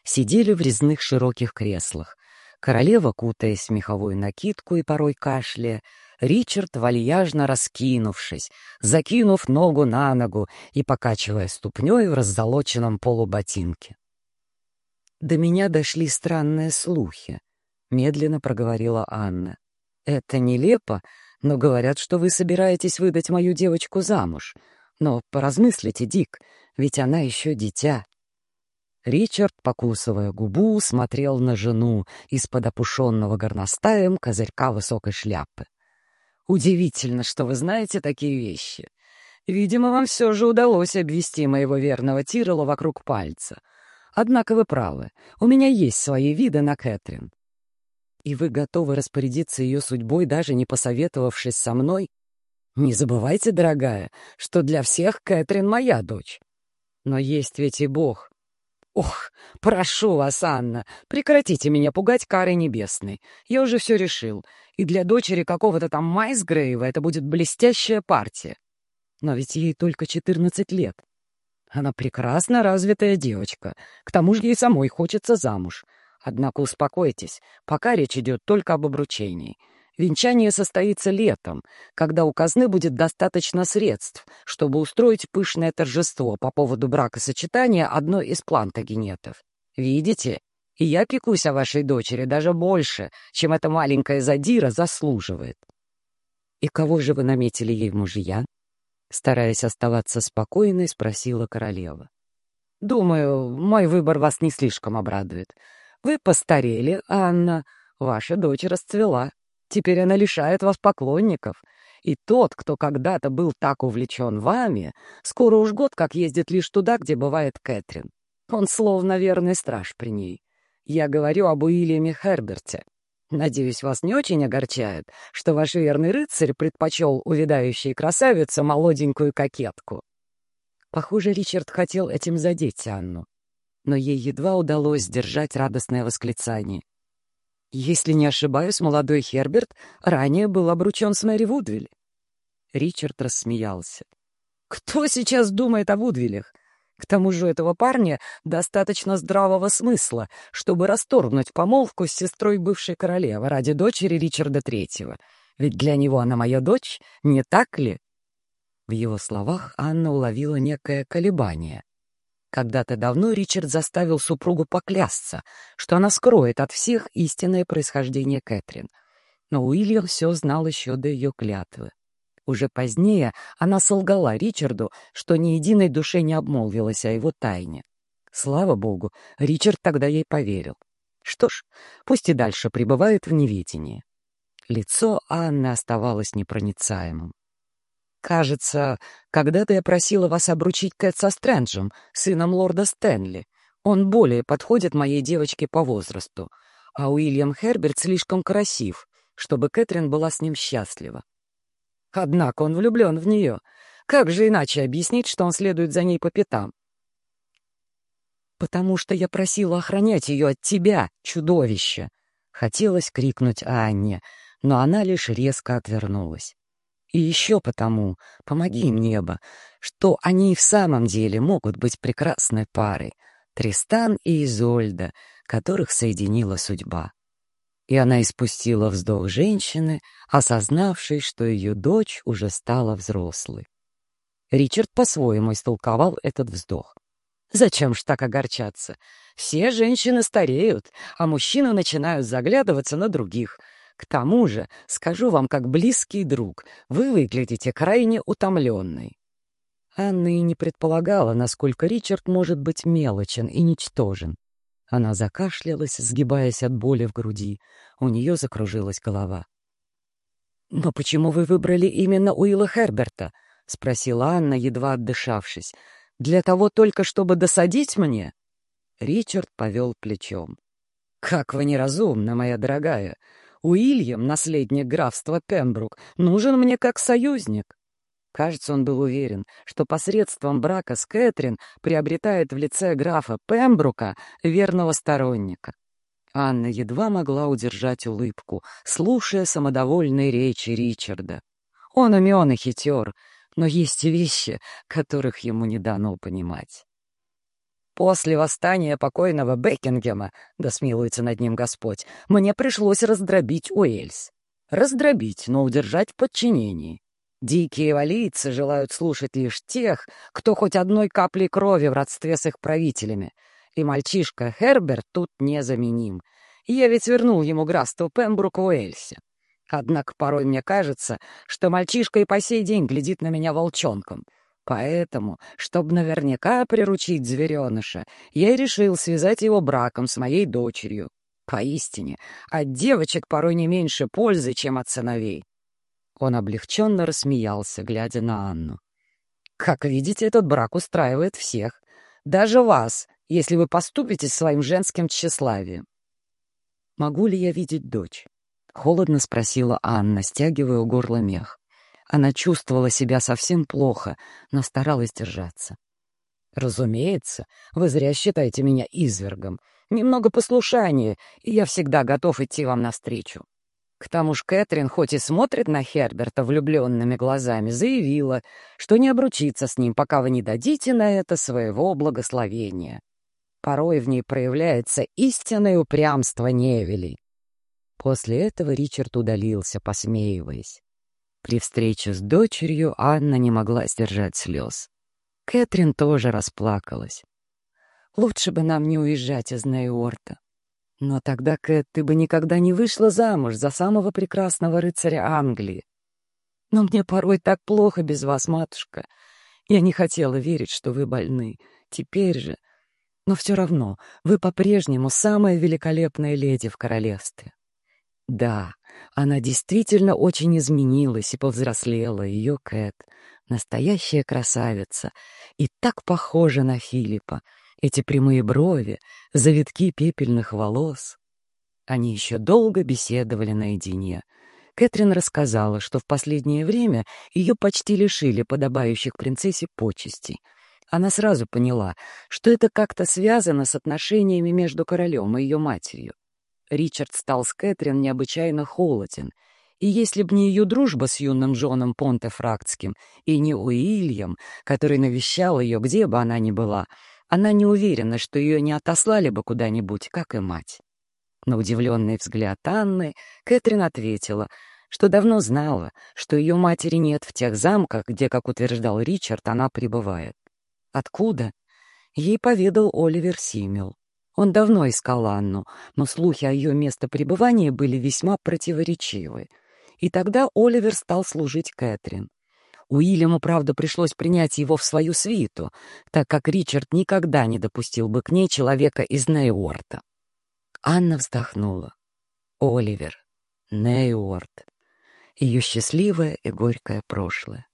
Сидели в резных широких креслах. Королева, кутаясь в меховую накидку и порой кашляя, Ричард, вальяжно раскинувшись, закинув ногу на ногу и покачивая ступней в раззолоченном полуботинке. «До меня дошли странные слухи», — медленно проговорила Анна. «Это нелепо, но говорят, что вы собираетесь выдать мою девочку замуж. Но поразмыслите, Дик, ведь она еще дитя». Ричард, покусывая губу, смотрел на жену из-под опушенного горностаем козырька высокой шляпы. Удивительно, что вы знаете такие вещи. Видимо, вам все же удалось обвести моего верного Тирола вокруг пальца. Однако вы правы, у меня есть свои виды на Кэтрин. И вы готовы распорядиться ее судьбой, даже не посоветовавшись со мной? Не забывайте, дорогая, что для всех Кэтрин моя дочь. Но есть ведь и Бог, «Ох, прошу вас, Анна, прекратите меня пугать карой небесной. Я уже все решил, и для дочери какого-то там Майсгрейва это будет блестящая партия. Но ведь ей только четырнадцать лет. Она прекрасно развитая девочка, к тому же ей самой хочется замуж. Однако успокойтесь, пока речь идет только об обручении». Венчание состоится летом, когда у казны будет достаточно средств, чтобы устроить пышное торжество по поводу бракосочетания одной из плантагенетов. Видите? И я пекусь о вашей дочери даже больше, чем эта маленькая задира заслуживает. И кого же вы наметили ей мужья? Стараясь оставаться спокойной, спросила королева. Думаю, мой выбор вас не слишком обрадует. Вы постарели, Анна, ваша дочь расцвела. Теперь она лишает вас поклонников. И тот, кто когда-то был так увлечен вами, скоро уж год как ездит лишь туда, где бывает Кэтрин. Он словно верный страж при ней. Я говорю об Уильяме Херберте. Надеюсь, вас не очень огорчает, что ваш верный рыцарь предпочел увядающей красавицу молоденькую кокетку. Похоже, Ричард хотел этим задеть Анну. Но ей едва удалось сдержать радостное восклицание — если не ошибаюсь, молодой Херберт ранее был обручен с Мэри Вудвиль. Ричард рассмеялся. «Кто сейчас думает о Вудвилях? К тому же у этого парня достаточно здравого смысла, чтобы расторгнуть помолвку с сестрой бывшей королевы ради дочери Ричарда Третьего. Ведь для него она моя дочь, не так ли? В его словах Анна уловила некое колебание. Когда-то давно Ричард заставил супругу поклясться, что она скроет от всех истинное происхождение Кэтрин. Но Уильям все знал еще до ее клятвы. Уже позднее она солгала Ричарду, что ни единой душе не обмолвилась о его тайне. Слава богу, Ричард тогда ей поверил. Что ж, пусть и дальше пребывает в неведении. Лицо Анны оставалось непроницаемым. «Кажется, когда-то я просила вас обручить Кэт со Стрэнджем, сыном лорда Стэнли. Он более подходит моей девочке по возрасту, а Уильям Херберт слишком красив, чтобы Кэтрин была с ним счастлива. Однако он влюблен в нее. Как же иначе объяснить, что он следует за ней по пятам? «Потому что я просила охранять ее от тебя, чудовище!» Хотелось крикнуть Анне, но она лишь резко отвернулась. И еще потому, помоги им, небо, что они в самом деле могут быть прекрасной парой, Тристан и Изольда, которых соединила судьба и она испустила вздох женщины, осознавшей, что ее дочь уже стала взрослой. Ричард по-своему истолковал этот вздох. Зачем ж так огорчаться? Все женщины стареют, а мужчины начинают заглядываться на других. К тому же, скажу вам как близкий друг, вы выглядите крайне утомленной. Анна и не предполагала, насколько Ричард может быть мелочен и ничтожен. Она закашлялась, сгибаясь от боли в груди. У нее закружилась голова. «Но почему вы выбрали именно Уилла Херберта?» — спросила Анна, едва отдышавшись. «Для того только, чтобы досадить мне?» Ричард повел плечом. «Как вы неразумна, моя дорогая! Уильям, наследник графства Пембрук, нужен мне как союзник. Кажется, он был уверен, что посредством брака с Кэтрин приобретает в лице графа Пембрука верного сторонника. Анна едва могла удержать улыбку, слушая самодовольные речи Ричарда. Он умен и хитер, но есть вещи, которых ему не дано понимать. После восстания покойного Бекингема, да смилуется над ним Господь, мне пришлось раздробить Уэльс. Раздробить, но удержать в подчинении. Дикие валийцы желают слушать лишь тех, кто хоть одной капли крови в родстве с их правителями. И мальчишка Херберт тут незаменим. Я ведь вернул ему графство Пембрук в Уэльсе. Однако порой мне кажется, что мальчишка и по сей день глядит на меня волчонком. Поэтому, чтобы наверняка приручить звереныша, я и решил связать его браком с моей дочерью. Поистине, от девочек порой не меньше пользы, чем от сыновей. Он облегченно рассмеялся, глядя на Анну. «Как видите, этот брак устраивает всех. Даже вас, если вы поступите своим женским тщеславием». «Могу ли я видеть дочь?» — холодно спросила Анна, стягивая у горла мех. Она чувствовала себя совсем плохо, но старалась держаться. «Разумеется, вы зря считаете меня извергом. Немного послушания, и я всегда готов идти вам навстречу. К тому ж Кэтрин, хоть и смотрит на Херберта влюбленными глазами, заявила, что не обручится с ним, пока вы не дадите на это своего благословения. Порой в ней проявляется истинное упрямство Невелей. После этого Ричард удалился, посмеиваясь. При встрече с дочерью Анна не могла сдержать слез. Кэтрин тоже расплакалась. «Лучше бы нам не уезжать из Нейорта. Но тогда, Кэт, ты бы никогда не вышла замуж за самого прекрасного рыцаря Англии. Но мне порой так плохо без вас, матушка. Я не хотела верить, что вы больны. Теперь же... Но все равно, вы по-прежнему самая великолепная леди в королевстве. Да, она действительно очень изменилась и повзрослела, ее Кэт. Настоящая красавица. И так похожа на Филиппа. Эти прямые брови, завитки пепельных волос. Они еще долго беседовали наедине. Кэтрин рассказала, что в последнее время ее почти лишили подобающих принцессе почестей. Она сразу поняла, что это как-то связано с отношениями между королем и ее матерью. Ричард стал с Кэтрин необычайно холоден, И если б не ее дружба с юным Джоном Понтефрактским и не Уильям, который навещал ее, где бы она ни была, она не уверена, что ее не отослали бы куда-нибудь, как и мать. На удивленный взгляд Анны Кэтрин ответила, что давно знала, что ее матери нет в тех замках, где, как утверждал Ричард, она пребывает. Откуда? Ей поведал Оливер Симмел. Он давно искал Анну, но слухи о ее местопребывании были весьма противоречивы. И тогда Оливер стал служить Кэтрин. Уильяму, правда, пришлось принять его в свою свиту, так как Ричард никогда не допустил бы к ней человека из Нейуорта. Анна вздохнула. Оливер, Нейуорт, ее счастливое и горькое прошлое.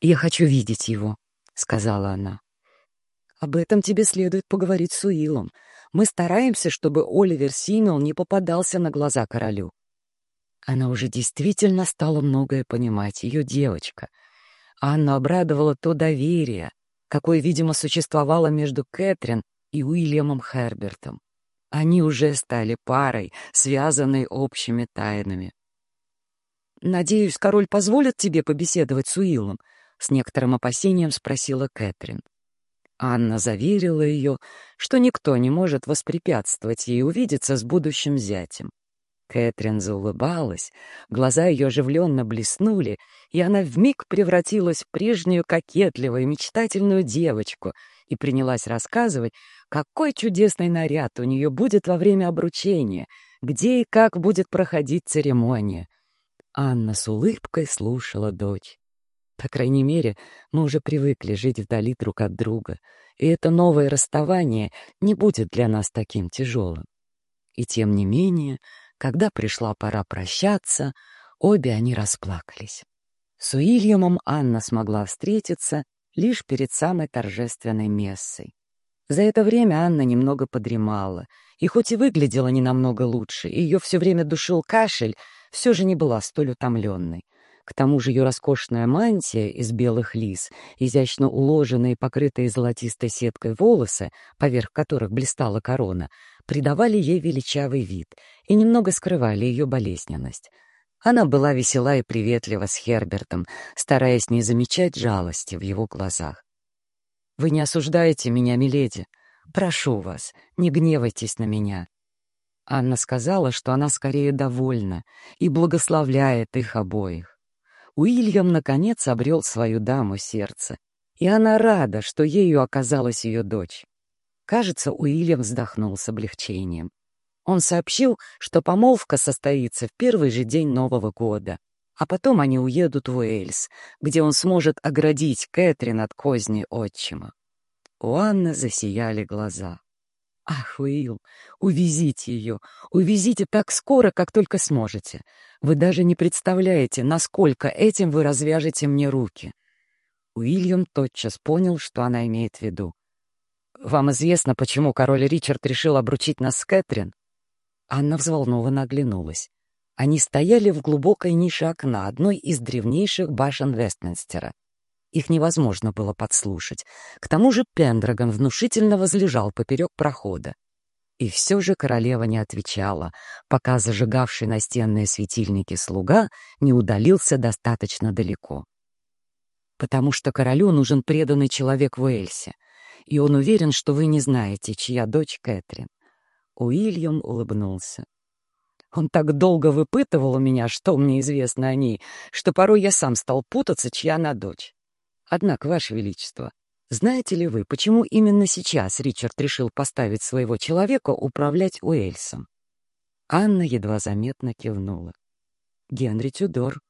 «Я хочу видеть его», — сказала она. «Об этом тебе следует поговорить с Уиллом. Мы стараемся, чтобы Оливер Симмел не попадался на глаза королю». Она уже действительно стала многое понимать, ее девочка. Анна обрадовала то доверие, какое, видимо, существовало между Кэтрин и Уильямом Хербертом. Они уже стали парой, связанной общими тайнами. «Надеюсь, король позволит тебе побеседовать с Уиллом?» — с некоторым опасением спросила Кэтрин. Анна заверила ее, что никто не может воспрепятствовать ей увидеться с будущим зятем. Кэтрин заулыбалась, глаза ее оживленно блеснули, и она вмиг превратилась в прежнюю кокетливую, мечтательную девочку и принялась рассказывать, какой чудесный наряд у нее будет во время обручения, где и как будет проходить церемония. Анна с улыбкой слушала дочь. По крайней мере, мы уже привыкли жить вдали друг от друга, и это новое расставание не будет для нас таким тяжелым. И тем не менее, когда пришла пора прощаться, обе они расплакались. С Уильямом Анна смогла встретиться лишь перед самой торжественной мессой. За это время Анна немного подремала, и хоть и выглядела не намного лучше, и ее все время душил кашель, все же не была столь утомленной. К тому же ее роскошная мантия из белых лис, изящно уложенные, покрытые золотистой сеткой волосы, поверх которых блистала корона, придавали ей величавый вид и немного скрывали ее болезненность. Она была весела и приветлива с Хербертом, стараясь не замечать жалости в его глазах. «Вы не осуждаете меня, миледи? Прошу вас, не гневайтесь на меня. Анна сказала, что она скорее довольна и благословляет их обоих. Уильям, наконец, обрел свою даму сердца, и она рада, что ею оказалась ее дочь. Кажется, Уильям вздохнул с облегчением. Он сообщил, что помолвка состоится в первый же день Нового года, а потом они уедут в Уэльс, где он сможет оградить Кэтрин от козни отчима. У Анны засияли глаза. «Ах, Уилл, увезите ее, увезите так скоро, как только сможете. Вы даже не представляете, насколько этим вы развяжете мне руки». Уильям тотчас понял, что она имеет в виду. «Вам известно, почему король Ричард решил обручить нас с Кэтрин?» Анна взволнованно оглянулась. Они стояли в глубокой нише окна одной из древнейших башен Вестминстера. Их невозможно было подслушать. К тому же Пендрагон внушительно возлежал поперек прохода. И все же королева не отвечала, пока зажигавший настенные светильники слуга не удалился достаточно далеко. Потому что королю нужен преданный человек в Уэльсе, и он уверен, что вы не знаете, чья дочь Кэтрин. Уильям улыбнулся. Он так долго выпытывал у меня, что мне известно о ней, что порой я сам стал путаться, чья она дочь. Однако, Ваше Величество, знаете ли вы, почему именно сейчас Ричард решил поставить своего человека управлять Уэльсом? Анна едва заметно кивнула. Генри Тюдор.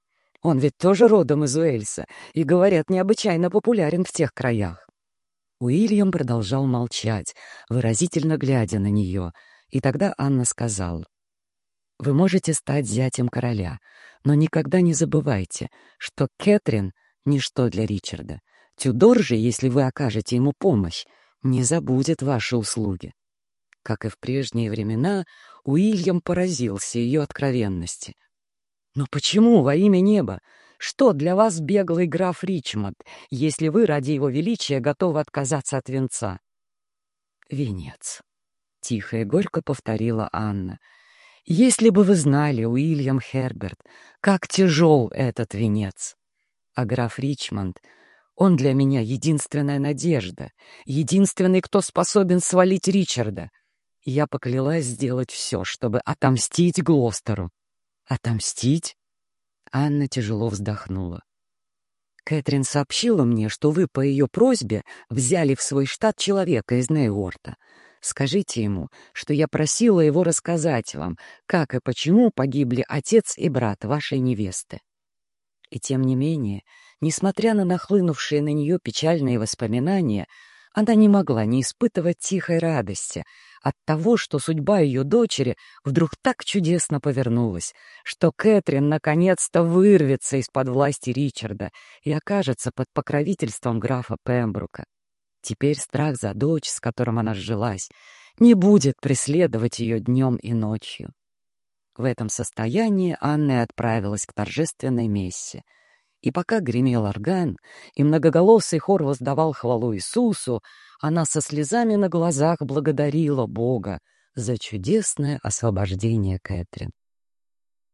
Он ведь тоже родом из Уэльса и, говорят, необычайно популярен в тех краях. Уильям продолжал молчать, выразительно глядя на нее, и тогда Анна сказала, «Вы можете стать зятем короля, но никогда не забывайте, что Кэтрин ничто для Ричарда. Тюдор же, если вы окажете ему помощь, не забудет ваши услуги. Как и в прежние времена, Уильям поразился ее откровенности. «Но почему во имя неба? Что для вас беглый граф Ричмонд, если вы ради его величия готовы отказаться от венца?» «Венец», — тихо и горько повторила Анна. Если бы вы знали, Уильям Херберт, как тяжел этот венец. А граф Ричмонд, он для меня единственная надежда, единственный, кто способен свалить Ричарда. Я поклялась сделать все, чтобы отомстить Глостеру. Отомстить? Анна тяжело вздохнула. Кэтрин сообщила мне, что вы по ее просьбе взяли в свой штат человека из Нейворта. Скажите ему, что я просила его рассказать вам, как и почему погибли отец и брат вашей невесты. И тем не менее, несмотря на нахлынувшие на нее печальные воспоминания, она не могла не испытывать тихой радости от того, что судьба ее дочери вдруг так чудесно повернулась, что Кэтрин наконец-то вырвется из-под власти Ричарда и окажется под покровительством графа Пембрука. Теперь страх за дочь, с которым она сжилась, не будет преследовать ее днем и ночью. В этом состоянии Анна отправилась к торжественной мессе. И пока гремел орган, и многоголосый хор воздавал хвалу Иисусу, она со слезами на глазах благодарила Бога за чудесное освобождение Кэтрин.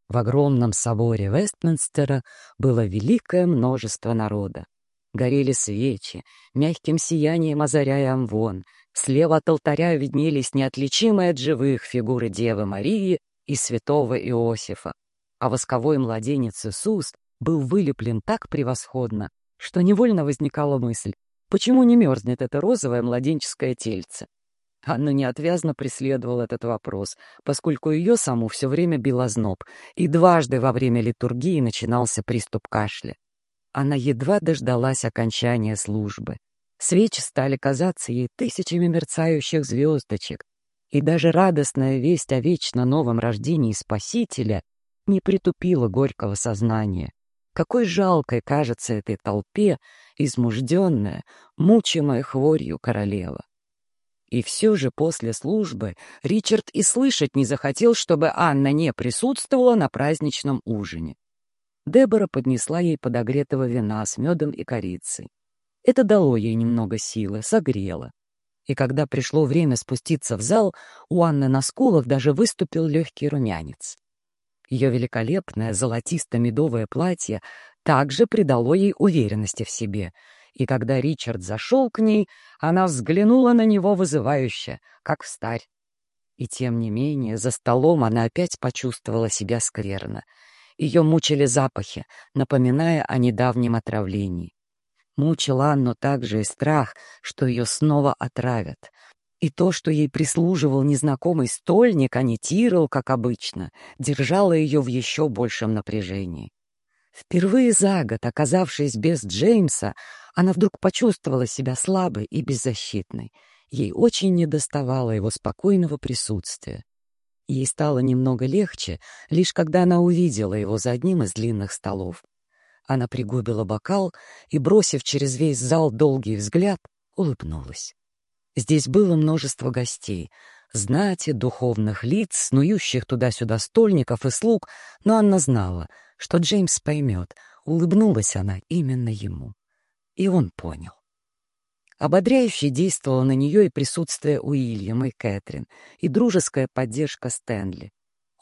В огромном соборе Вестминстера было великое множество народа. Горели свечи, мягким сиянием озаряя амвон. Слева от алтаря виднелись неотличимые от живых фигуры Девы Марии и святого Иосифа. А восковой младенец Иисус был вылеплен так превосходно, что невольно возникала мысль, почему не мерзнет это розовое младенческое тельце. Анна неотвязно преследовала этот вопрос, поскольку ее саму все время бил озноб, и дважды во время литургии начинался приступ кашля. Она едва дождалась окончания службы. Свечи стали казаться ей тысячами мерцающих звездочек, и даже радостная весть о вечно новом рождении Спасителя не притупила горького сознания. Какой жалкой кажется этой толпе измужденная, мучимая хворью королева. И все же после службы Ричард и слышать не захотел, чтобы Анна не присутствовала на праздничном ужине. Дебора поднесла ей подогретого вина с медом и корицей. Это дало ей немного силы, согрело. И когда пришло время спуститься в зал, у Анны на скулах даже выступил легкий румянец. Ее великолепное золотисто-медовое платье также придало ей уверенности в себе, и когда Ричард зашел к ней, она взглянула на него вызывающе, как встарь. И тем не менее за столом она опять почувствовала себя скверно — ее мучили запахи, напоминая о недавнем отравлении. Мучил Анну также и страх, что ее снова отравят. И то, что ей прислуживал незнакомый стольник, а не Тирл, как обычно, держало ее в еще большем напряжении. Впервые за год, оказавшись без Джеймса, она вдруг почувствовала себя слабой и беззащитной. Ей очень недоставало его спокойного присутствия. Ей стало немного легче, лишь когда она увидела его за одним из длинных столов. Она пригубила бокал и, бросив через весь зал долгий взгляд, улыбнулась. Здесь было множество гостей, знати, духовных лиц, снующих туда-сюда стольников и слуг, но Анна знала, что Джеймс поймет, улыбнулась она именно ему. И он понял. Ободряюще действовало на нее и присутствие Уильяма и Кэтрин, и дружеская поддержка Стэнли.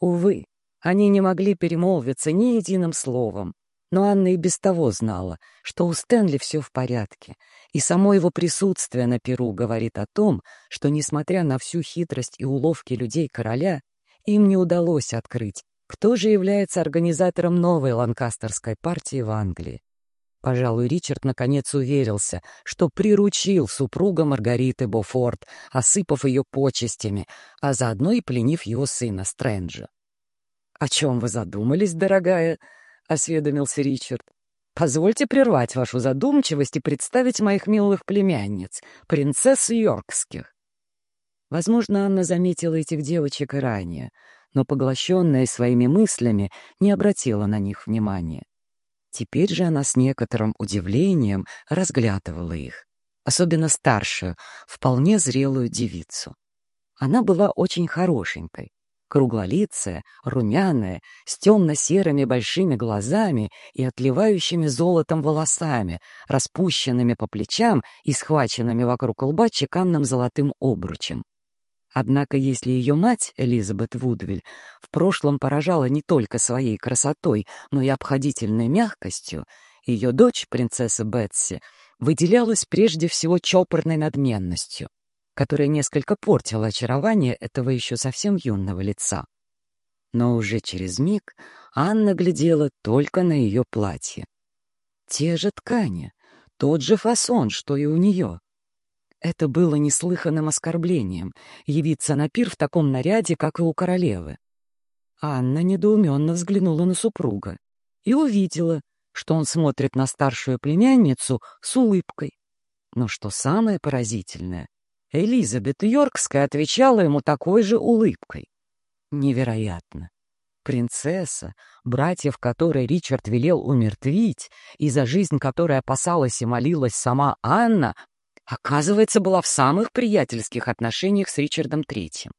Увы, они не могли перемолвиться ни единым словом, но Анна и без того знала, что у Стэнли все в порядке, и само его присутствие на Перу говорит о том, что, несмотря на всю хитрость и уловки людей короля, им не удалось открыть, кто же является организатором новой ланкастерской партии в Англии. Пожалуй, Ричард наконец уверился, что приручил супруга Маргариты Бофорд, осыпав ее почестями, а заодно и пленив его сына Стрэнджа. «О чем вы задумались, дорогая?» — осведомился Ричард. «Позвольте прервать вашу задумчивость и представить моих милых племянниц, принцесс Йоркских». Возможно, Анна заметила этих девочек и ранее, но, поглощенная своими мыслями, не обратила на них внимания. Теперь же она с некоторым удивлением разглядывала их, особенно старшую, вполне зрелую девицу. Она была очень хорошенькой, круглолицая, румяная, с темно-серыми большими глазами и отливающими золотом волосами, распущенными по плечам и схваченными вокруг лба чеканным золотым обручем. Однако если ее мать, Элизабет Вудвиль, в прошлом поражала не только своей красотой, но и обходительной мягкостью, ее дочь, принцесса Бетси, выделялась прежде всего чопорной надменностью, которая несколько портила очарование этого еще совсем юного лица. Но уже через миг Анна глядела только на ее платье. Те же ткани, тот же фасон, что и у нее. Это было неслыханным оскорблением — явиться на пир в таком наряде, как и у королевы. Анна недоуменно взглянула на супруга и увидела, что он смотрит на старшую племянницу с улыбкой. Но что самое поразительное, Элизабет Йоркская отвечала ему такой же улыбкой. Невероятно. Принцесса, братьев которой Ричард велел умертвить, и за жизнь которой опасалась и молилась сама Анна, оказывается, была в самых приятельских отношениях с Ричардом Третьим.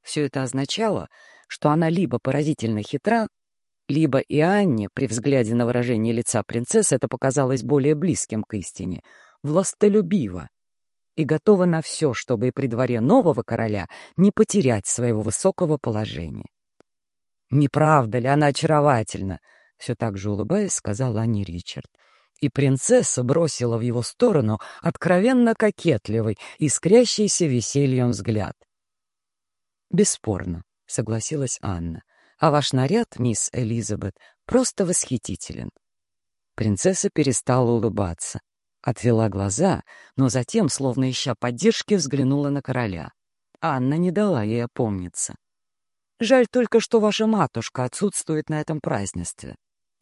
Все это означало, что она либо поразительно хитра, либо и Анне, при взгляде на выражение лица принцессы, это показалось более близким к истине, властолюбива и готова на все, чтобы и при дворе нового короля не потерять своего высокого положения. «Не правда ли она очаровательна?» — все так же улыбаясь, сказал Анне Ричард и принцесса бросила в его сторону откровенно кокетливый, искрящийся весельем взгляд. «Бесспорно», — согласилась Анна, — «а ваш наряд, мисс Элизабет, просто восхитителен». Принцесса перестала улыбаться, отвела глаза, но затем, словно ища поддержки, взглянула на короля. Анна не дала ей опомниться. «Жаль только, что ваша матушка отсутствует на этом празднестве.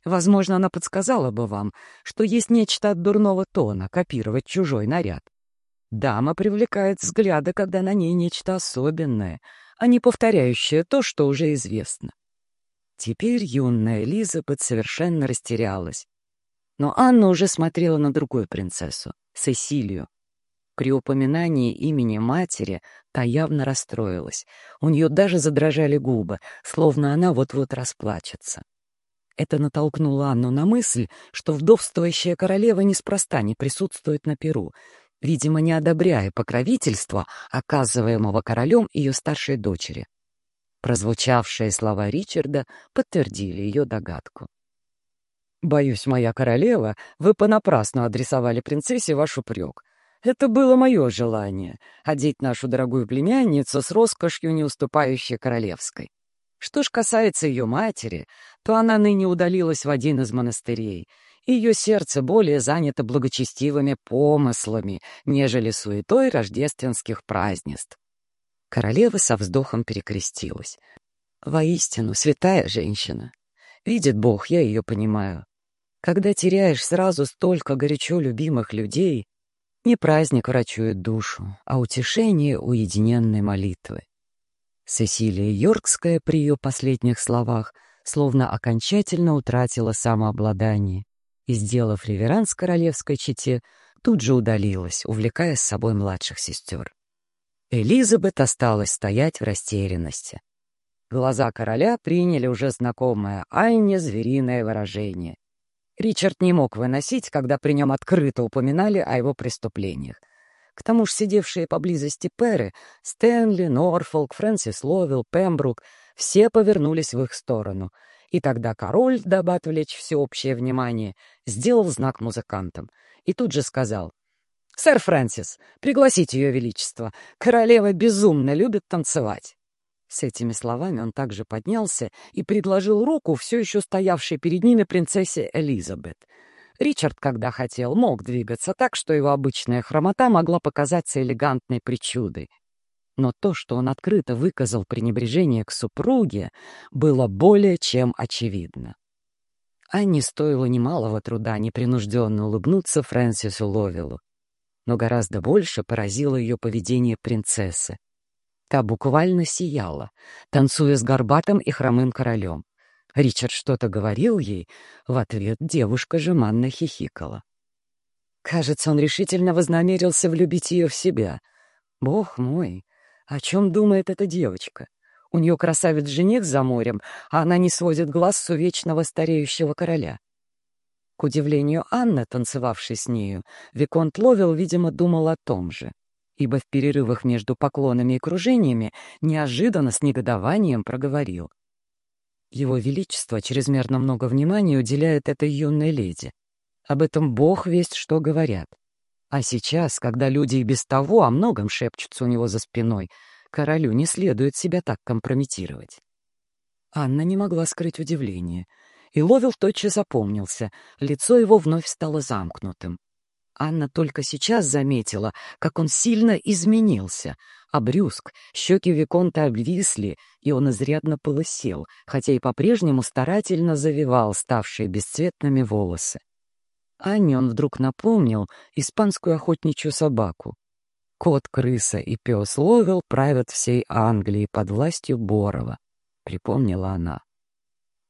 Возможно, она подсказала бы вам, что есть нечто от дурного тона копировать чужой наряд. Дама привлекает взгляды, когда на ней нечто особенное, а не повторяющее то, что уже известно. Теперь юная Элизабет совершенно растерялась. Но Анна уже смотрела на другую принцессу, Сесилию. При упоминании имени матери та явно расстроилась. У нее даже задрожали губы, словно она вот-вот расплачется. Это натолкнуло Анну на мысль, что вдовствующая королева неспроста не присутствует на Перу, видимо, не одобряя покровительства, оказываемого королем ее старшей дочери. Прозвучавшие слова Ричарда подтвердили ее догадку. «Боюсь, моя королева, вы понапрасну адресовали принцессе ваш упрек. Это было мое желание — одеть нашу дорогую племянницу с роскошью, не уступающей королевской. Что ж касается ее матери, то она ныне удалилась в один из монастырей. Ее сердце более занято благочестивыми помыслами, нежели суетой рождественских празднеств. Королева со вздохом перекрестилась. Воистину, святая женщина. Видит Бог, я ее понимаю. Когда теряешь сразу столько горячо любимых людей, не праздник врачует душу, а утешение уединенной молитвы. Сесилия Йоркская при ее последних словах словно окончательно утратила самообладание и, сделав реверанс королевской чете, тут же удалилась, увлекая с собой младших сестер. Элизабет осталась стоять в растерянности. Глаза короля приняли уже знакомое Айне звериное выражение. Ричард не мог выносить, когда при нем открыто упоминали о его преступлениях. К тому же сидевшие поблизости Перы, Стэнли, Норфолк, Фрэнсис Ловилл, Пембрук, все повернулись в их сторону. И тогда король, дабы отвлечь всеобщее внимание, сделал знак музыкантам и тут же сказал «Сэр Фрэнсис, пригласите ее величество. Королева безумно любит танцевать». С этими словами он также поднялся и предложил руку все еще стоявшей перед ними принцессе Элизабет — Ричард, когда хотел, мог двигаться так, что его обычная хромота могла показаться элегантной причудой. Но то, что он открыто выказал пренебрежение к супруге, было более чем очевидно. Анне стоило немалого труда непринужденно улыбнуться Фрэнсису Ловелу. Но гораздо больше поразило ее поведение принцессы. Та буквально сияла, танцуя с горбатым и хромым королем. Ричард что-то говорил ей, в ответ девушка жеманно хихикала. Кажется, он решительно вознамерился влюбить ее в себя. Бог мой, о чем думает эта девочка? У нее красавец-жених за морем, а она не сводит глаз с увечного стареющего короля. К удивлению Анны, танцевавшей с нею, Виконт Ловел, видимо, думал о том же. Ибо в перерывах между поклонами и кружениями неожиданно с негодованием проговорил. Его Величество чрезмерно много внимания уделяет этой юной леди. Об этом бог весть что говорят. А сейчас, когда люди и без того о многом шепчутся у него за спиной, королю не следует себя так компрометировать. Анна не могла скрыть удивление. И Ловел тотчас опомнился, лицо его вновь стало замкнутым. Анна только сейчас заметила, как он сильно изменился, брюск, щеки Виконта обвисли, и он изрядно полысел, хотя и по-прежнему старательно завивал ставшие бесцветными волосы. Анне он вдруг напомнил испанскую охотничью собаку. Кот, крыса и пес Ловел правят всей Англией под властью Борова, припомнила она.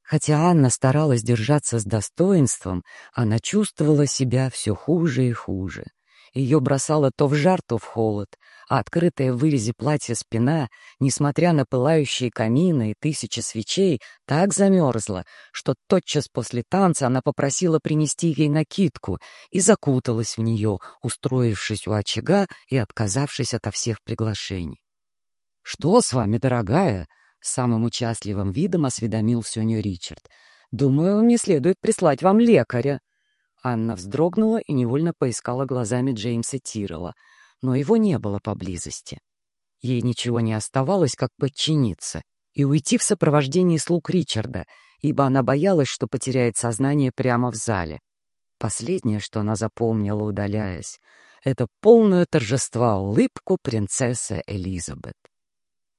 Хотя Анна старалась держаться с достоинством, она чувствовала себя все хуже и хуже. Ее бросало то в жар, то в холод, а открытая в вырезе платья спина, несмотря на пылающие камины и тысячи свечей, так замерзла, что тотчас после танца она попросила принести ей накидку и закуталась в нее, устроившись у очага и отказавшись ото всех приглашений. «Что с вами, дорогая?» — самым участливым видом осведомился у нее Ричард. «Думаю, мне следует прислать вам лекаря». Анна вздрогнула и невольно поискала глазами Джеймса Тиррелла, но его не было поблизости. Ей ничего не оставалось, как подчиниться и уйти в сопровождении слуг Ричарда, ибо она боялась, что потеряет сознание прямо в зале. Последнее, что она запомнила, удаляясь, — это полное торжества улыбку принцессы Элизабет.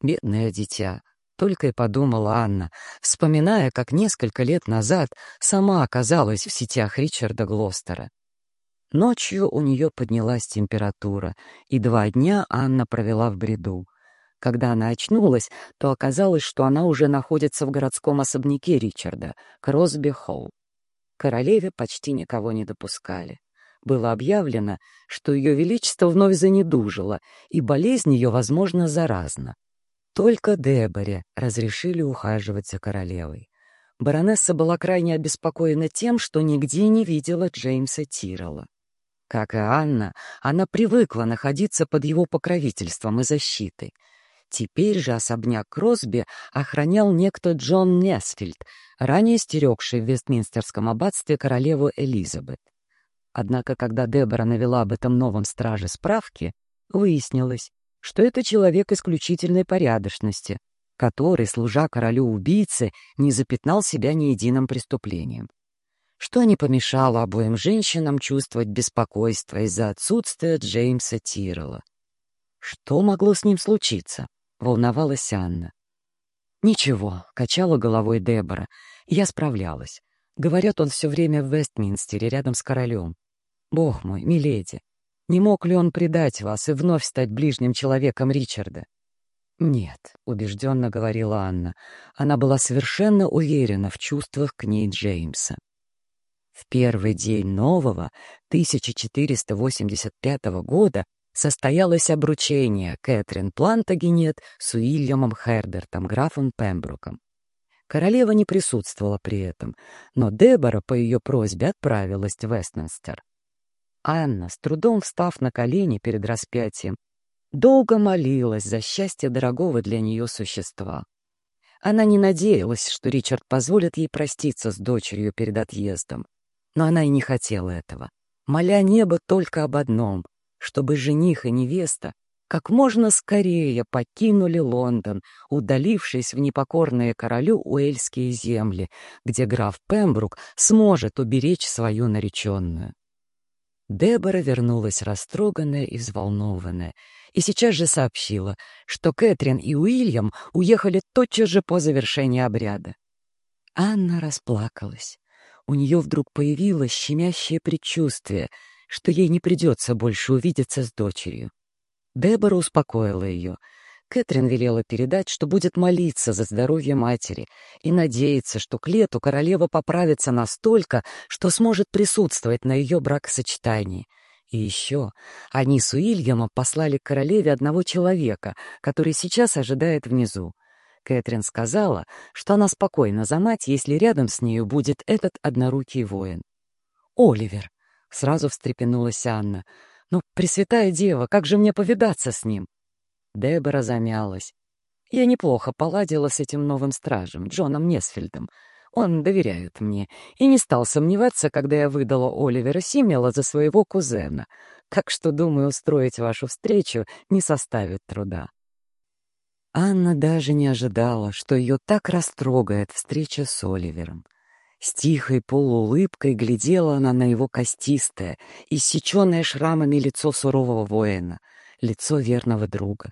Бедное дитя, только и подумала Анна, вспоминая, как несколько лет назад сама оказалась в сетях Ричарда Глостера. Ночью у нее поднялась температура, и два дня Анна провела в бреду. Когда она очнулась, то оказалось, что она уже находится в городском особняке Ричарда, Кросби-Холл. Королеве почти никого не допускали. Было объявлено, что ее величество вновь занедужило, и болезнь ее, возможно, заразна. Только Деборе разрешили ухаживать за королевой. Баронесса была крайне обеспокоена тем, что нигде не видела Джеймса Тиррелла. Как и Анна, она привыкла находиться под его покровительством и защитой. Теперь же особняк Кросби охранял некто Джон Несфильд, ранее стерегший в Вестминстерском аббатстве королеву Элизабет. Однако, когда Дебора навела об этом новом страже справки, выяснилось, что это человек исключительной порядочности, который, служа королю-убийце, не запятнал себя ни единым преступлением. Что не помешало обоим женщинам чувствовать беспокойство из-за отсутствия Джеймса Тиррелла. Что могло с ним случиться? Волновалась Анна. «Ничего», — качала головой Дебора. «Я справлялась. Говорят, он все время в Вестминстере, рядом с королем. Бог мой, миледи, не мог ли он предать вас и вновь стать ближним человеком Ричарда? «Нет», — убежденно говорила Анна. Она была совершенно уверена в чувствах к ней Джеймса. В первый день нового, 1485 года, состоялось обручение Кэтрин Плантагенет с Уильямом Хербертом, графом Пембруком. Королева не присутствовала при этом, но Дебора по ее просьбе отправилась в Вестминстер. Анна, с трудом встав на колени перед распятием, долго молилась за счастье дорогого для нее существа. Она не надеялась, что Ричард позволит ей проститься с дочерью перед отъездом, но она и не хотела этого, моля небо только об одном — чтобы жених и невеста как можно скорее покинули Лондон, удалившись в непокорные королю Уэльские земли, где граф Пембрук сможет уберечь свою нареченную. Дебора вернулась растроганная и взволнованная, и сейчас же сообщила, что Кэтрин и Уильям уехали тотчас же по завершении обряда. Анна расплакалась. У нее вдруг появилось щемящее предчувствие, что ей не придется больше увидеться с дочерью. Дебора успокоила ее — Кэтрин велела передать, что будет молиться за здоровье матери и надеяться, что к лету королева поправится настолько, что сможет присутствовать на ее бракосочетании. И еще они с Уильямом послали к королеве одного человека, который сейчас ожидает внизу. Кэтрин сказала, что она спокойна за мать, если рядом с нею будет этот однорукий воин. «Оливер!» — сразу встрепенулась Анна. Ну, Пресвятая Дева, как же мне повидаться с ним? Дебора замялась. Я неплохо поладила с этим новым стражем, Джоном Несфельдом. Он доверяет мне и не стал сомневаться, когда я выдала Оливера Симмела за своего кузена. Так что, думаю, устроить вашу встречу не составит труда. Анна даже не ожидала, что ее так растрогает встреча с Оливером. С тихой полуулыбкой глядела она на его костистое, иссеченное шрамами лицо сурового воина, лицо верного друга.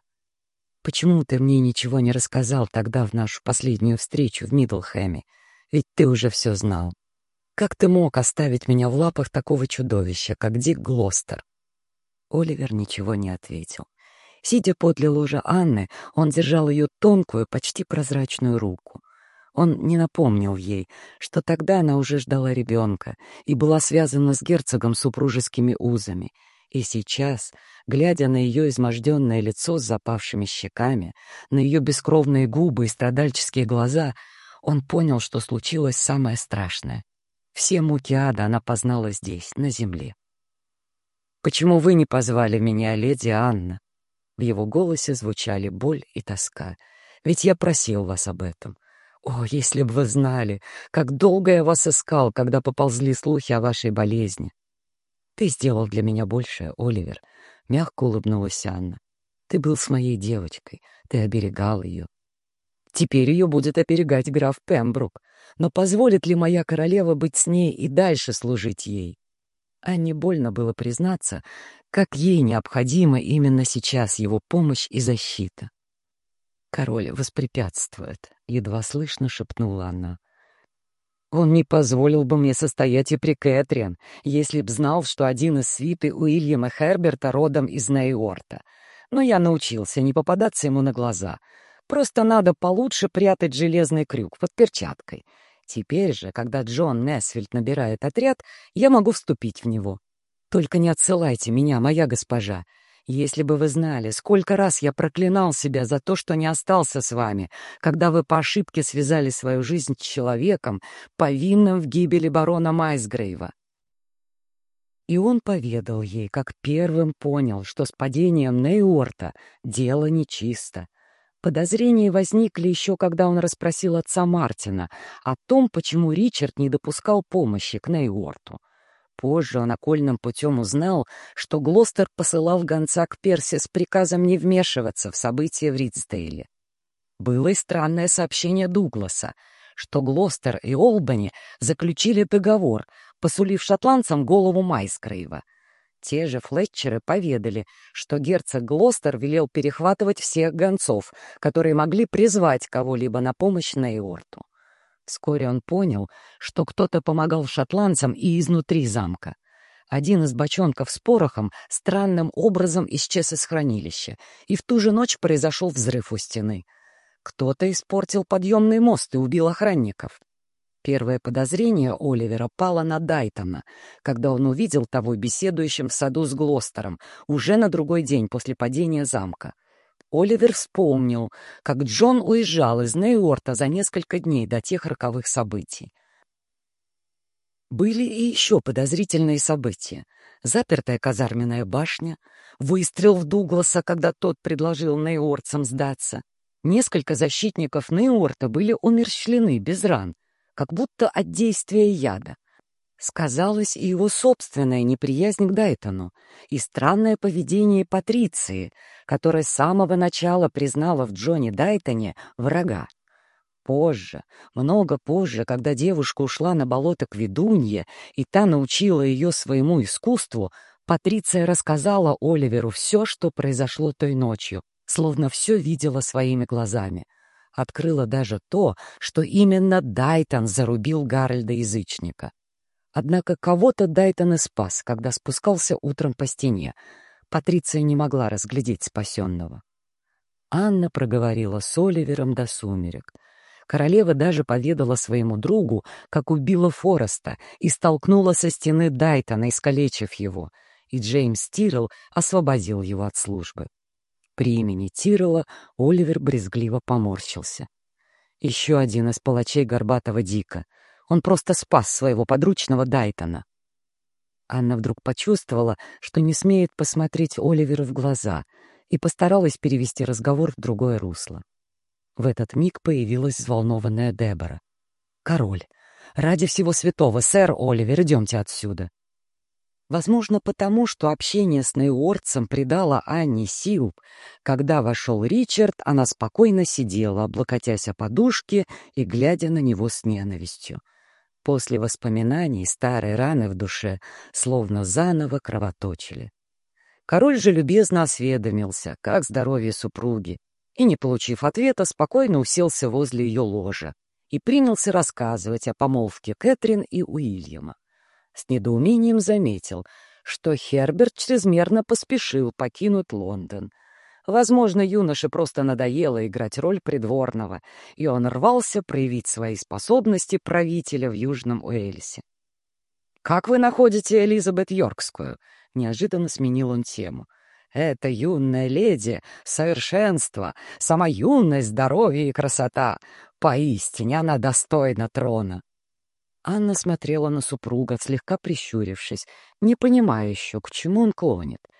«Почему ты мне ничего не рассказал тогда в нашу последнюю встречу в Мидлхэме? Ведь ты уже все знал. Как ты мог оставить меня в лапах такого чудовища, как Дик Глостер?» Оливер ничего не ответил. Сидя подле ложа Анны, он держал ее тонкую, почти прозрачную руку. Он не напомнил ей, что тогда она уже ждала ребенка и была связана с герцогом супружескими узами. И сейчас, глядя на ее изможденное лицо с запавшими щеками, на ее бескровные губы и страдальческие глаза, он понял, что случилось самое страшное. Все муки ада она познала здесь, на земле. «Почему вы не позвали меня, леди Анна?» В его голосе звучали боль и тоска. «Ведь я просил вас об этом. О, если бы вы знали, как долго я вас искал, когда поползли слухи о вашей болезни. Ты сделал для меня большее, Оливер, — мягко улыбнулась Анна. Ты был с моей девочкой, ты оберегал ее. Теперь ее будет оберегать граф Пембрук. Но позволит ли моя королева быть с ней и дальше служить ей? Анне больно было признаться, как ей необходима именно сейчас его помощь и защита. Король воспрепятствует, — едва слышно шепнула она. Он не позволил бы мне состоять и при Кэтрин, если б знал, что один из свиты Уильяма Херберта родом из Нейорта. Но я научился не попадаться ему на глаза. Просто надо получше прятать железный крюк под перчаткой. Теперь же, когда Джон Несфильд набирает отряд, я могу вступить в него. Только не отсылайте меня, моя госпожа. Если бы вы знали, сколько раз я проклинал себя за то, что не остался с вами, когда вы по ошибке связали свою жизнь с человеком, повинным в гибели барона Майсгрейва. И он поведал ей, как первым понял, что с падением Нейорта дело нечисто. Подозрения возникли еще, когда он расспросил отца Мартина о том, почему Ричард не допускал помощи к Нейорту. Позже он окольным путем узнал, что Глостер посылал гонца к Перси с приказом не вмешиваться в события в Ридсдейле. Было и странное сообщение Дугласа, что Глостер и Олбани заключили договор, посулив шотландцам голову Майскрейва. Те же Флетчеры поведали, что герцог Глостер велел перехватывать всех гонцов, которые могли призвать кого-либо на помощь на Иорту. Вскоре он понял, что кто-то помогал шотландцам и изнутри замка. Один из бочонков с порохом странным образом исчез из хранилища, и в ту же ночь произошел взрыв у стены. Кто-то испортил подъемный мост и убил охранников. Первое подозрение Оливера пало на Дайтона, когда он увидел того беседующим в саду с Глостером уже на другой день после падения замка. Оливер вспомнил, как Джон уезжал из Нейорта за несколько дней до тех роковых событий. Были и еще подозрительные события. Запертая казарменная башня, выстрел в Дугласа, когда тот предложил Нейортцам сдаться. Несколько защитников Нейорта были умерщвлены без ран, как будто от действия яда. Сказалась и его собственная неприязнь к Дайтону, и странное поведение Патриции, которая с самого начала признала в Джоне Дайтоне врага. Позже, много позже, когда девушка ушла на болото к ведунье, и та научила ее своему искусству, Патриция рассказала Оливеру все, что произошло той ночью, словно все видела своими глазами. Открыла даже то, что именно Дайтон зарубил Гарольда-язычника. Однако кого-то Дайтон и спас, когда спускался утром по стене. Патриция не могла разглядеть спасенного. Анна проговорила с Оливером до сумерек. Королева даже поведала своему другу, как убила Фореста и столкнула со стены Дайтона, искалечив его, и Джеймс Тирл освободил его от службы. При имени Тирла Оливер брезгливо поморщился. Еще один из палачей Горбатого Дика — он просто спас своего подручного Дайтона. Анна вдруг почувствовала, что не смеет посмотреть Оливеру в глаза, и постаралась перевести разговор в другое русло. В этот миг появилась взволнованная Дебора. «Король, ради всего святого, сэр Оливер, идемте отсюда!» Возможно, потому, что общение с Нейуордсом придало Анне сил. Когда вошел Ричард, она спокойно сидела, облокотясь о подушке и глядя на него с ненавистью. После воспоминаний старые раны в душе словно заново кровоточили. Король же любезно осведомился, как здоровье супруги, и, не получив ответа, спокойно уселся возле ее ложа и принялся рассказывать о помолвке Кэтрин и Уильяма. С недоумением заметил, что Херберт чрезмерно поспешил покинуть Лондон — Возможно, юноше просто надоело играть роль придворного, и он рвался проявить свои способности правителя в Южном Уэльсе. «Как вы находите Элизабет Йоркскую?» — неожиданно сменил он тему. «Это юная леди, совершенство, сама юность, здоровье и красота. Поистине она достойна трона». Анна смотрела на супруга, слегка прищурившись, не понимая еще, к чему он клонит —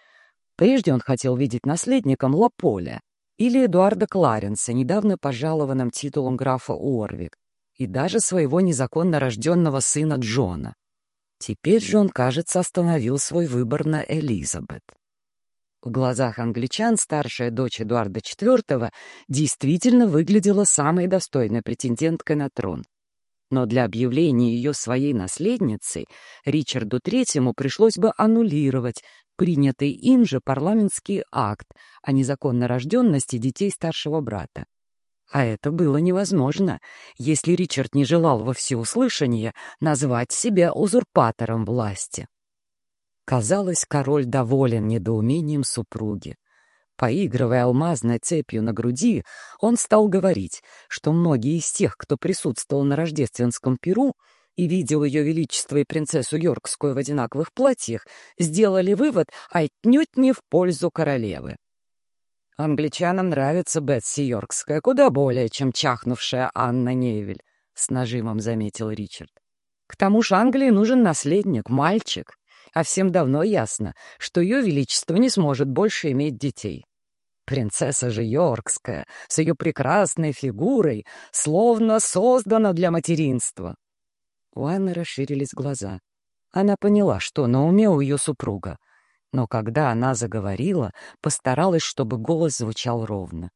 Прежде он хотел видеть наследником Лаполя или Эдуарда Кларенса, недавно пожалованным титулом графа Уорвик, и даже своего незаконно рожденного сына Джона. Теперь же он, кажется, остановил свой выбор на Элизабет. В глазах англичан старшая дочь Эдуарда IV действительно выглядела самой достойной претенденткой на трон. Но для объявления ее своей наследницей Ричарду III пришлось бы аннулировать принятый им же парламентский акт о незаконно рожденности детей старшего брата. А это было невозможно, если Ричард не желал во всеуслышание назвать себя узурпатором власти. Казалось, король доволен недоумением супруги. Поигрывая алмазной цепью на груди, он стал говорить, что многие из тех, кто присутствовал на рождественском пиру, и видел ее величество и принцессу Йоркскую в одинаковых платьях, сделали вывод отнюдь не в пользу королевы. «Англичанам нравится Бетси Йоркская куда более, чем чахнувшая Анна Невель», — с нажимом заметил Ричард. «К тому же Англии нужен наследник, мальчик, а всем давно ясно, что ее величество не сможет больше иметь детей». Принцесса же Йоркская, с ее прекрасной фигурой, словно создана для материнства. У Анны расширились глаза. Она поняла, что на уме у ее супруга. Но когда она заговорила, постаралась, чтобы голос звучал ровно.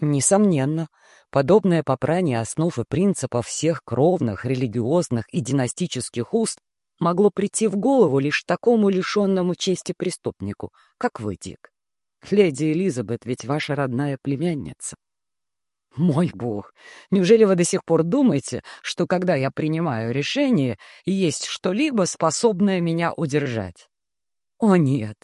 Несомненно, подобное попрание основ и принципов всех кровных, религиозных и династических уст могло прийти в голову лишь такому лишенному чести преступнику, как вы, Дик. Леди Элизабет ведь ваша родная племянница. Мой бог, неужели вы до сих пор думаете, что когда я принимаю решение, есть что-либо, способное меня удержать? О нет,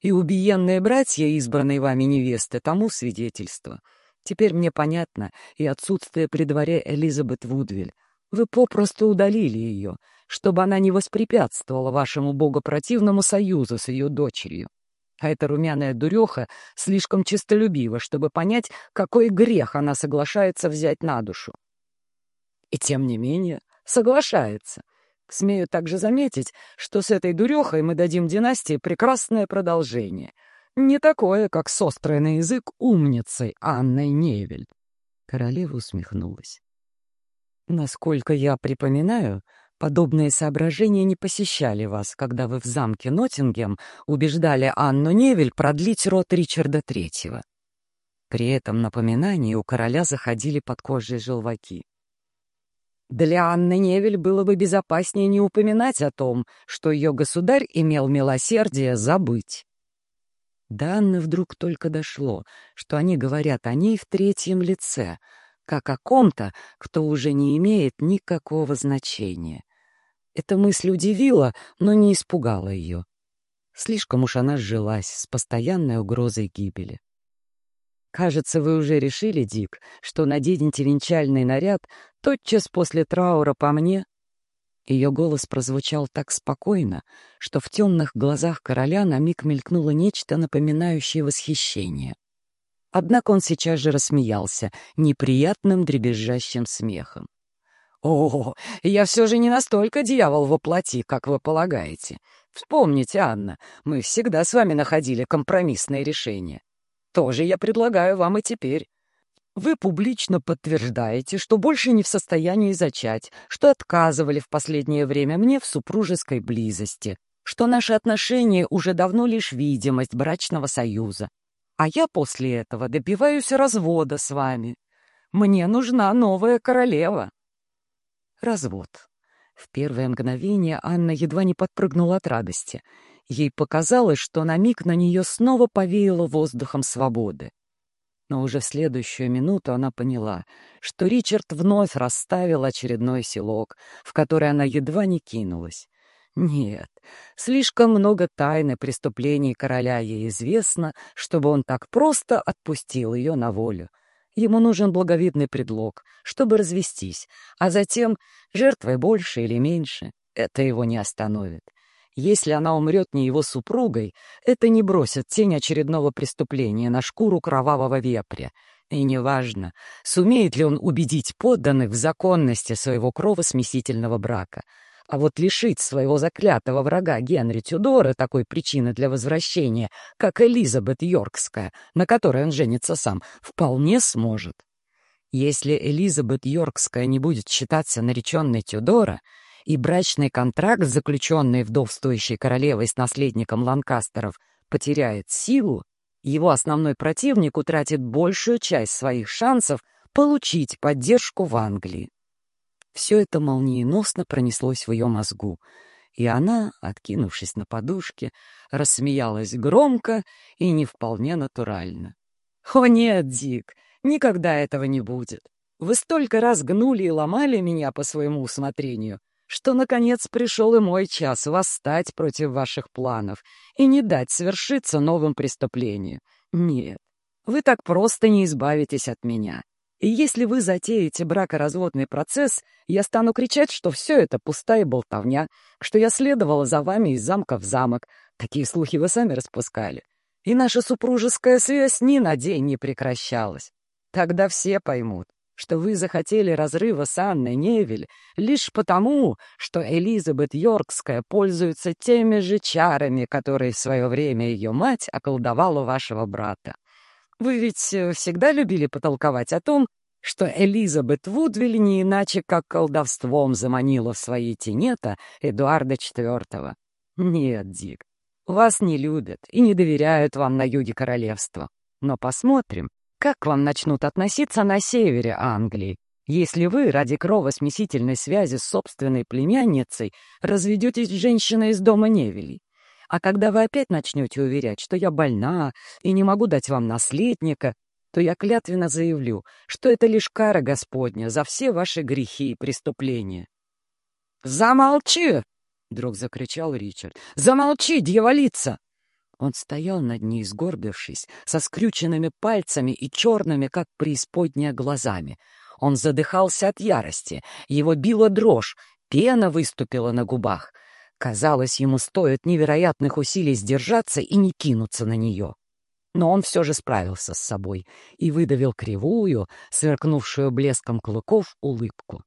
и убиенные братья, избранные вами невесты, тому свидетельство. Теперь мне понятно и отсутствие при дворе Элизабет Вудвиль. Вы попросту удалили ее, чтобы она не воспрепятствовала вашему богопротивному союзу с ее дочерью. А эта румяная дуреха слишком честолюбива, чтобы понять, какой грех она соглашается взять на душу. И тем не менее соглашается. Смею также заметить, что с этой дурехой мы дадим династии прекрасное продолжение. Не такое, как с острой на язык умницей Анной Невель. Королева усмехнулась. Насколько я припоминаю, Подобные соображения не посещали вас, когда вы в замке Ноттингем убеждали Анну Невель продлить род Ричарда Третьего. При этом напоминании у короля заходили под кожей желваки. Для Анны Невель было бы безопаснее не упоминать о том, что ее государь имел милосердие забыть. До Анны вдруг только дошло, что они говорят о ней в третьем лице — как о ком-то, кто уже не имеет никакого значения. Эта мысль удивила, но не испугала ее. Слишком уж она сжилась с постоянной угрозой гибели. «Кажется, вы уже решили, Дик, что наденете венчальный наряд тотчас после траура по мне?» Ее голос прозвучал так спокойно, что в темных глазах короля на миг мелькнуло нечто напоминающее восхищение. Однако он сейчас же рассмеялся неприятным дребезжащим смехом. О, я все же не настолько дьявол во плоти, как вы полагаете. Вспомните, Анна, мы всегда с вами находили компромиссное решение. Тоже я предлагаю вам и теперь. Вы публично подтверждаете, что больше не в состоянии зачать, что отказывали в последнее время мне в супружеской близости, что наши отношения уже давно лишь видимость брачного союза. А я после этого добиваюсь развода с вами. Мне нужна новая королева. Развод. В первое мгновение Анна едва не подпрыгнула от радости. Ей показалось, что на миг на нее снова повеяло воздухом свободы. Но уже в следующую минуту она поняла, что Ричард вновь расставил очередной селок, в который она едва не кинулась. Нет, слишком много тайны преступлений короля ей известно, чтобы он так просто отпустил ее на волю. Ему нужен благовидный предлог, чтобы развестись, а затем, жертвой больше или меньше, это его не остановит. Если она умрет не его супругой, это не бросит тень очередного преступления на шкуру кровавого вепря. И неважно, сумеет ли он убедить подданных в законности своего кровосмесительного брака. А вот лишить своего заклятого врага Генри Тюдора такой причины для возвращения, как Элизабет Йоркская, на которой он женится сам, вполне сможет. Если Элизабет Йоркская не будет считаться нареченной Тюдора, и брачный контракт, заключенный вдовствующей королевой с наследником Ланкастеров, потеряет силу, его основной противник утратит большую часть своих шансов получить поддержку в Англии. Все это молниеносно пронеслось в ее мозгу, и она, откинувшись на подушке, рассмеялась громко и не вполне натурально. «О нет, Дик, никогда этого не будет. Вы столько раз гнули и ломали меня по своему усмотрению, что, наконец, пришел и мой час восстать против ваших планов и не дать совершиться новым преступлениям. Нет, вы так просто не избавитесь от меня. И если вы затеете бракоразводный процесс, я стану кричать, что все это пустая болтовня, что я следовала за вами из замка в замок. Такие слухи вы сами распускали. И наша супружеская связь ни на день не прекращалась. Тогда все поймут, что вы захотели разрыва с Анной Невель лишь потому, что Элизабет Йоркская пользуется теми же чарами, которые в свое время ее мать околдовала вашего брата. Вы ведь э, всегда любили потолковать о том, что Элизабет Вудвиль не иначе как колдовством заманила в свои тенета Эдуарда IV. Нет, Дик, вас не любят и не доверяют вам на юге королевства. Но посмотрим, как вам начнут относиться на севере Англии, если вы ради кровосмесительной связи с собственной племянницей разведетесь с женщиной из дома Невелей? А когда вы опять начнете уверять, что я больна и не могу дать вам наследника, то я клятвенно заявлю, что это лишь кара Господня за все ваши грехи и преступления. «Замолчи!» — вдруг закричал Ричард. «Замолчи, дьяволица!» Он стоял над ней, сгорбившись, со скрюченными пальцами и черными, как преисподняя, глазами. Он задыхался от ярости, его била дрожь, пена выступила на губах. Казалось, ему стоит невероятных усилий сдержаться и не кинуться на нее. Но он все же справился с собой и выдавил кривую, сверкнувшую блеском клыков, улыбку.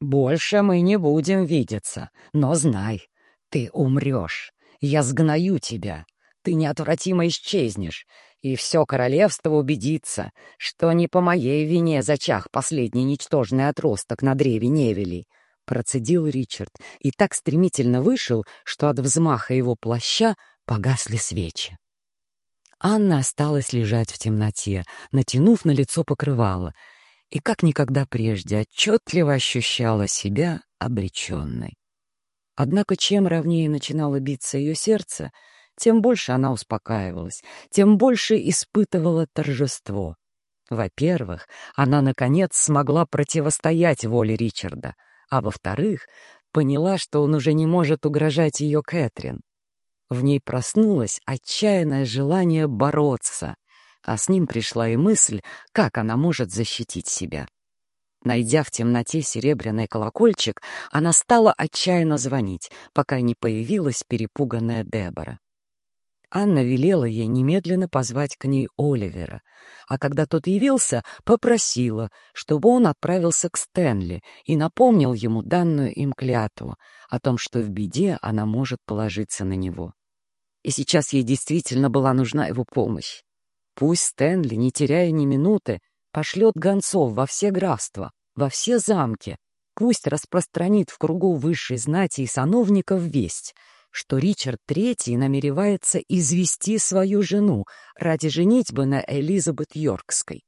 «Больше мы не будем видеться, но знай, ты умрешь. Я сгною тебя, ты неотвратимо исчезнешь, и все королевство убедится, что не по моей вине зачах последний ничтожный отросток на древе Невелей. Процедил Ричард и так стремительно вышел, что от взмаха его плаща погасли свечи. Анна осталась лежать в темноте, натянув на лицо покрывало, и как никогда прежде отчетливо ощущала себя обреченной. Однако чем ровнее начинало биться ее сердце, тем больше она успокаивалась, тем больше испытывала торжество. Во-первых, она, наконец, смогла противостоять воле Ричарда, а во-вторых, поняла, что он уже не может угрожать ее Кэтрин. В ней проснулось отчаянное желание бороться, а с ним пришла и мысль, как она может защитить себя. Найдя в темноте серебряный колокольчик, она стала отчаянно звонить, пока не появилась перепуганная Дебора. Анна велела ей немедленно позвать к ней Оливера, а когда тот явился, попросила, чтобы он отправился к Стэнли и напомнил ему данную им клятву о том, что в беде она может положиться на него. И сейчас ей действительно была нужна его помощь. Пусть Стэнли, не теряя ни минуты, пошлет гонцов во все графства, во все замки, пусть распространит в кругу высшей знати и сановников весть, что Ричард III намеревается извести свою жену ради женитьбы на Элизабет Йоркской.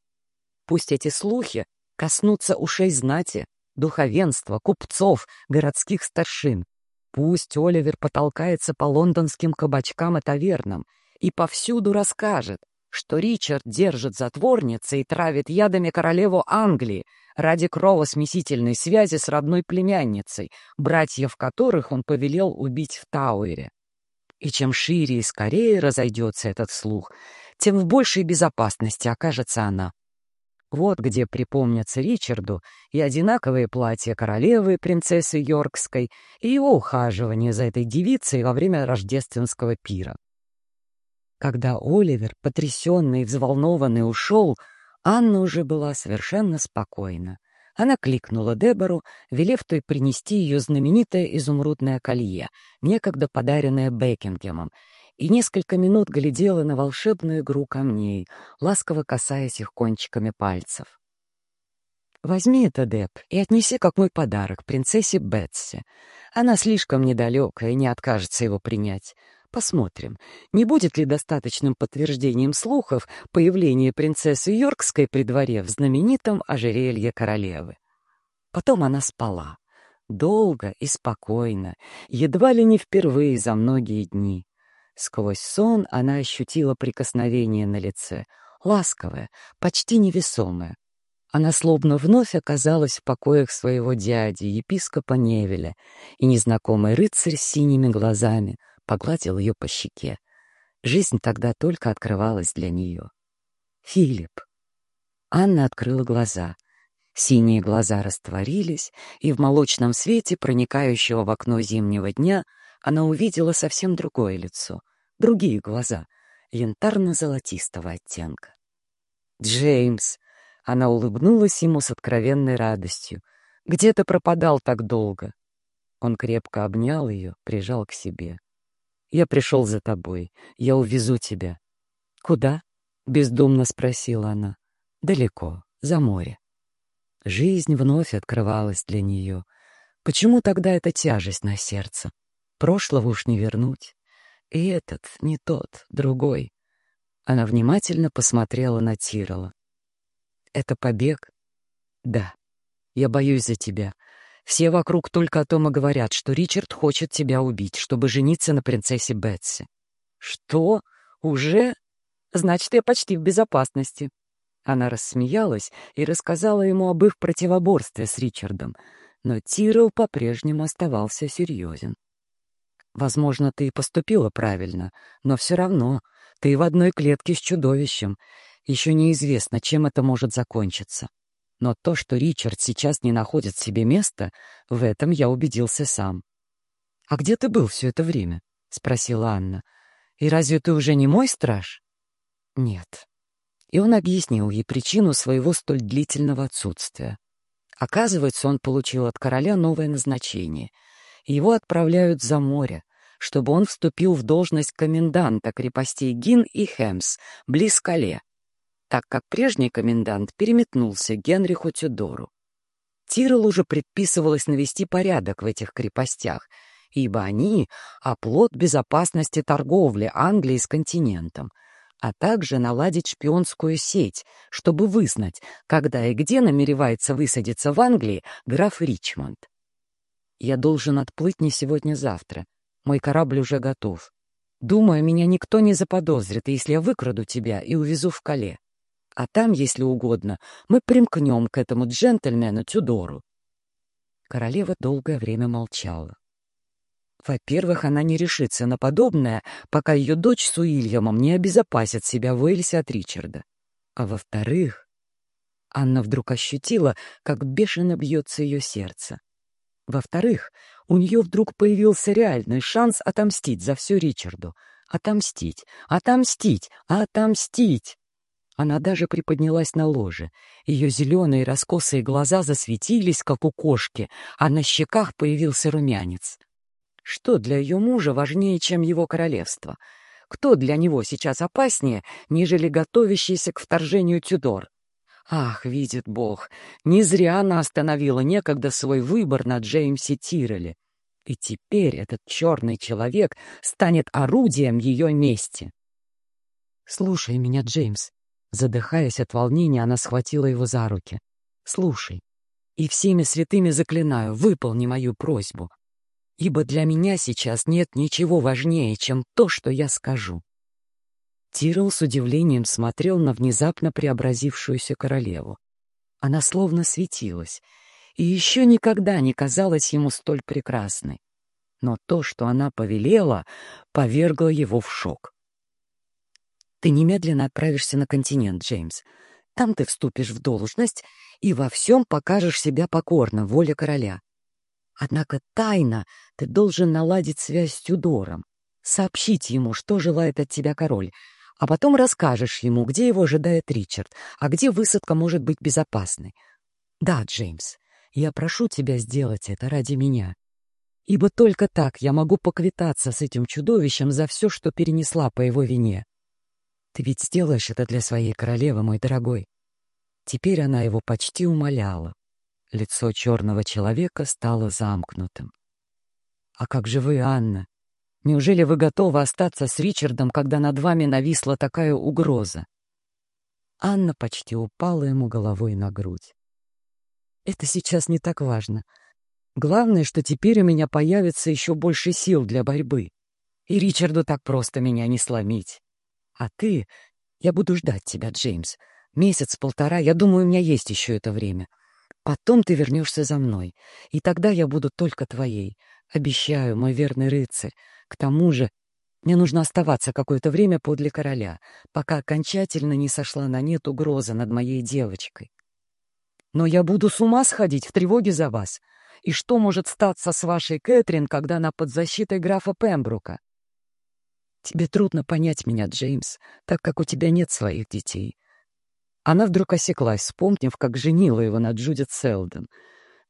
Пусть эти слухи коснутся ушей знати, духовенства, купцов, городских старшин. Пусть Оливер потолкается по лондонским кабачкам и тавернам и повсюду расскажет, что Ричард держит затворницы и травит ядами королеву Англии ради кровосмесительной связи с родной племянницей, братьев которых он повелел убить в Тауэре. И чем шире и скорее разойдется этот слух, тем в большей безопасности окажется она. Вот где припомнятся Ричарду и одинаковые платья королевы, принцессы Йоркской, и его ухаживание за этой девицей во время рождественского пира. Когда Оливер, потрясенный и взволнованный, ушел, Анна уже была совершенно спокойна. Она кликнула Дебору, велев той принести ее знаменитое изумрудное колье, некогда подаренное Бекингемом, и несколько минут глядела на волшебную игру камней, ласково касаясь их кончиками пальцев. «Возьми это, Деб, и отнеси как мой подарок принцессе Бетси. Она слишком недалекая и не откажется его принять. Посмотрим, не будет ли достаточным подтверждением слухов появление принцессы Йоркской при дворе в знаменитом ожерелье королевы. Потом она спала. Долго и спокойно, едва ли не впервые за многие дни. Сквозь сон она ощутила прикосновение на лице, ласковое, почти невесомое. Она словно вновь оказалась в покоях своего дяди, епископа Невеля, и незнакомый рыцарь с синими глазами — погладил ее по щеке. Жизнь тогда только открывалась для нее. «Филипп!» Анна открыла глаза. Синие глаза растворились, и в молочном свете, проникающего в окно зимнего дня, она увидела совсем другое лицо, другие глаза, янтарно-золотистого оттенка. «Джеймс!» — она улыбнулась ему с откровенной радостью. «Где ты пропадал так долго?» Он крепко обнял ее, прижал к себе. Я пришел за тобой. Я увезу тебя. Куда? Бездумно спросила она. Далеко, за море. Жизнь вновь открывалась для нее. Почему тогда эта тяжесть на сердце? Прошлого уж не вернуть. И этот, не тот, другой. Она внимательно посмотрела на Тирола. «Это побег?» «Да. Я боюсь за тебя. Все вокруг только о том и говорят, что Ричард хочет тебя убить, чтобы жениться на принцессе Бетси. Что? Уже? Значит, я почти в безопасности. Она рассмеялась и рассказала ему об их противоборстве с Ричардом, но Тирл по-прежнему оставался серьезен. «Возможно, ты и поступила правильно, но все равно ты в одной клетке с чудовищем. Еще неизвестно, чем это может закончиться. Но то, что Ричард сейчас не находит себе места, в этом я убедился сам. «А где ты был все это время?» — спросила Анна. «И разве ты уже не мой страж?» «Нет». И он объяснил ей причину своего столь длительного отсутствия. Оказывается, он получил от короля новое назначение. Его отправляют за море, чтобы он вступил в должность коменданта крепостей Гин и Хемс, близ Кале, так как прежний комендант переметнулся к Генриху Тюдору. Тирол уже предписывалось навести порядок в этих крепостях, ибо они — оплот безопасности торговли Англии с континентом, а также наладить шпионскую сеть, чтобы вызнать, когда и где намеревается высадиться в Англии граф Ричмонд. Я должен отплыть не сегодня-завтра. Мой корабль уже готов. Думаю, меня никто не заподозрит, если я выкраду тебя и увезу в Кале а там, если угодно, мы примкнем к этому джентльмену Тюдору. Королева долгое время молчала. Во-первых, она не решится на подобное, пока ее дочь с Уильямом не обезопасит себя в Уэльсе от Ричарда. А во-вторых, Анна вдруг ощутила, как бешено бьется ее сердце. Во-вторых, у нее вдруг появился реальный шанс отомстить за все Ричарду, Отомстить, отомстить, отомстить! Она даже приподнялась на ложе. Ее зеленые раскосые глаза засветились, как у кошки, а на щеках появился румянец. Что для ее мужа важнее, чем его королевство? Кто для него сейчас опаснее, нежели готовящийся к вторжению Тюдор? Ах, видит Бог, не зря она остановила некогда свой выбор на Джеймсе Тирреле. И теперь этот черный человек станет орудием ее мести. «Слушай меня, Джеймс», Задыхаясь от волнения, она схватила его за руки. «Слушай, и всеми святыми заклинаю, выполни мою просьбу, ибо для меня сейчас нет ничего важнее, чем то, что я скажу». Тирл с удивлением смотрел на внезапно преобразившуюся королеву. Она словно светилась, и еще никогда не казалась ему столь прекрасной. Но то, что она повелела, повергло его в шок. Ты немедленно отправишься на континент, Джеймс. Там ты вступишь в должность и во всем покажешь себя покорно, воле короля. Однако тайно ты должен наладить связь с Тюдором, сообщить ему, что желает от тебя король, а потом расскажешь ему, где его ожидает Ричард, а где высадка может быть безопасной. Да, Джеймс, я прошу тебя сделать это ради меня. Ибо только так я могу поквитаться с этим чудовищем за все, что перенесла по его вине. Ты ведь сделаешь это для своей королевы, мой дорогой. Теперь она его почти умоляла. Лицо черного человека стало замкнутым. «А как же вы, Анна? Неужели вы готовы остаться с Ричардом, когда над вами нависла такая угроза?» Анна почти упала ему головой на грудь. «Это сейчас не так важно. Главное, что теперь у меня появится еще больше сил для борьбы. И Ричарду так просто меня не сломить. А ты... Я буду ждать тебя, Джеймс. Месяц-полтора, я думаю, у меня есть еще это время. Потом ты вернешься за мной, и тогда я буду только твоей. Обещаю, мой верный рыцарь. К тому же мне нужно оставаться какое-то время подле короля, пока окончательно не сошла на нет угроза над моей девочкой. Но я буду с ума сходить в тревоге за вас. И что может статься с вашей Кэтрин, когда она под защитой графа Пембрука? Тебе трудно понять меня, Джеймс, так как у тебя нет своих детей. Она вдруг осеклась, вспомнив, как женила его на Джудит Селдон.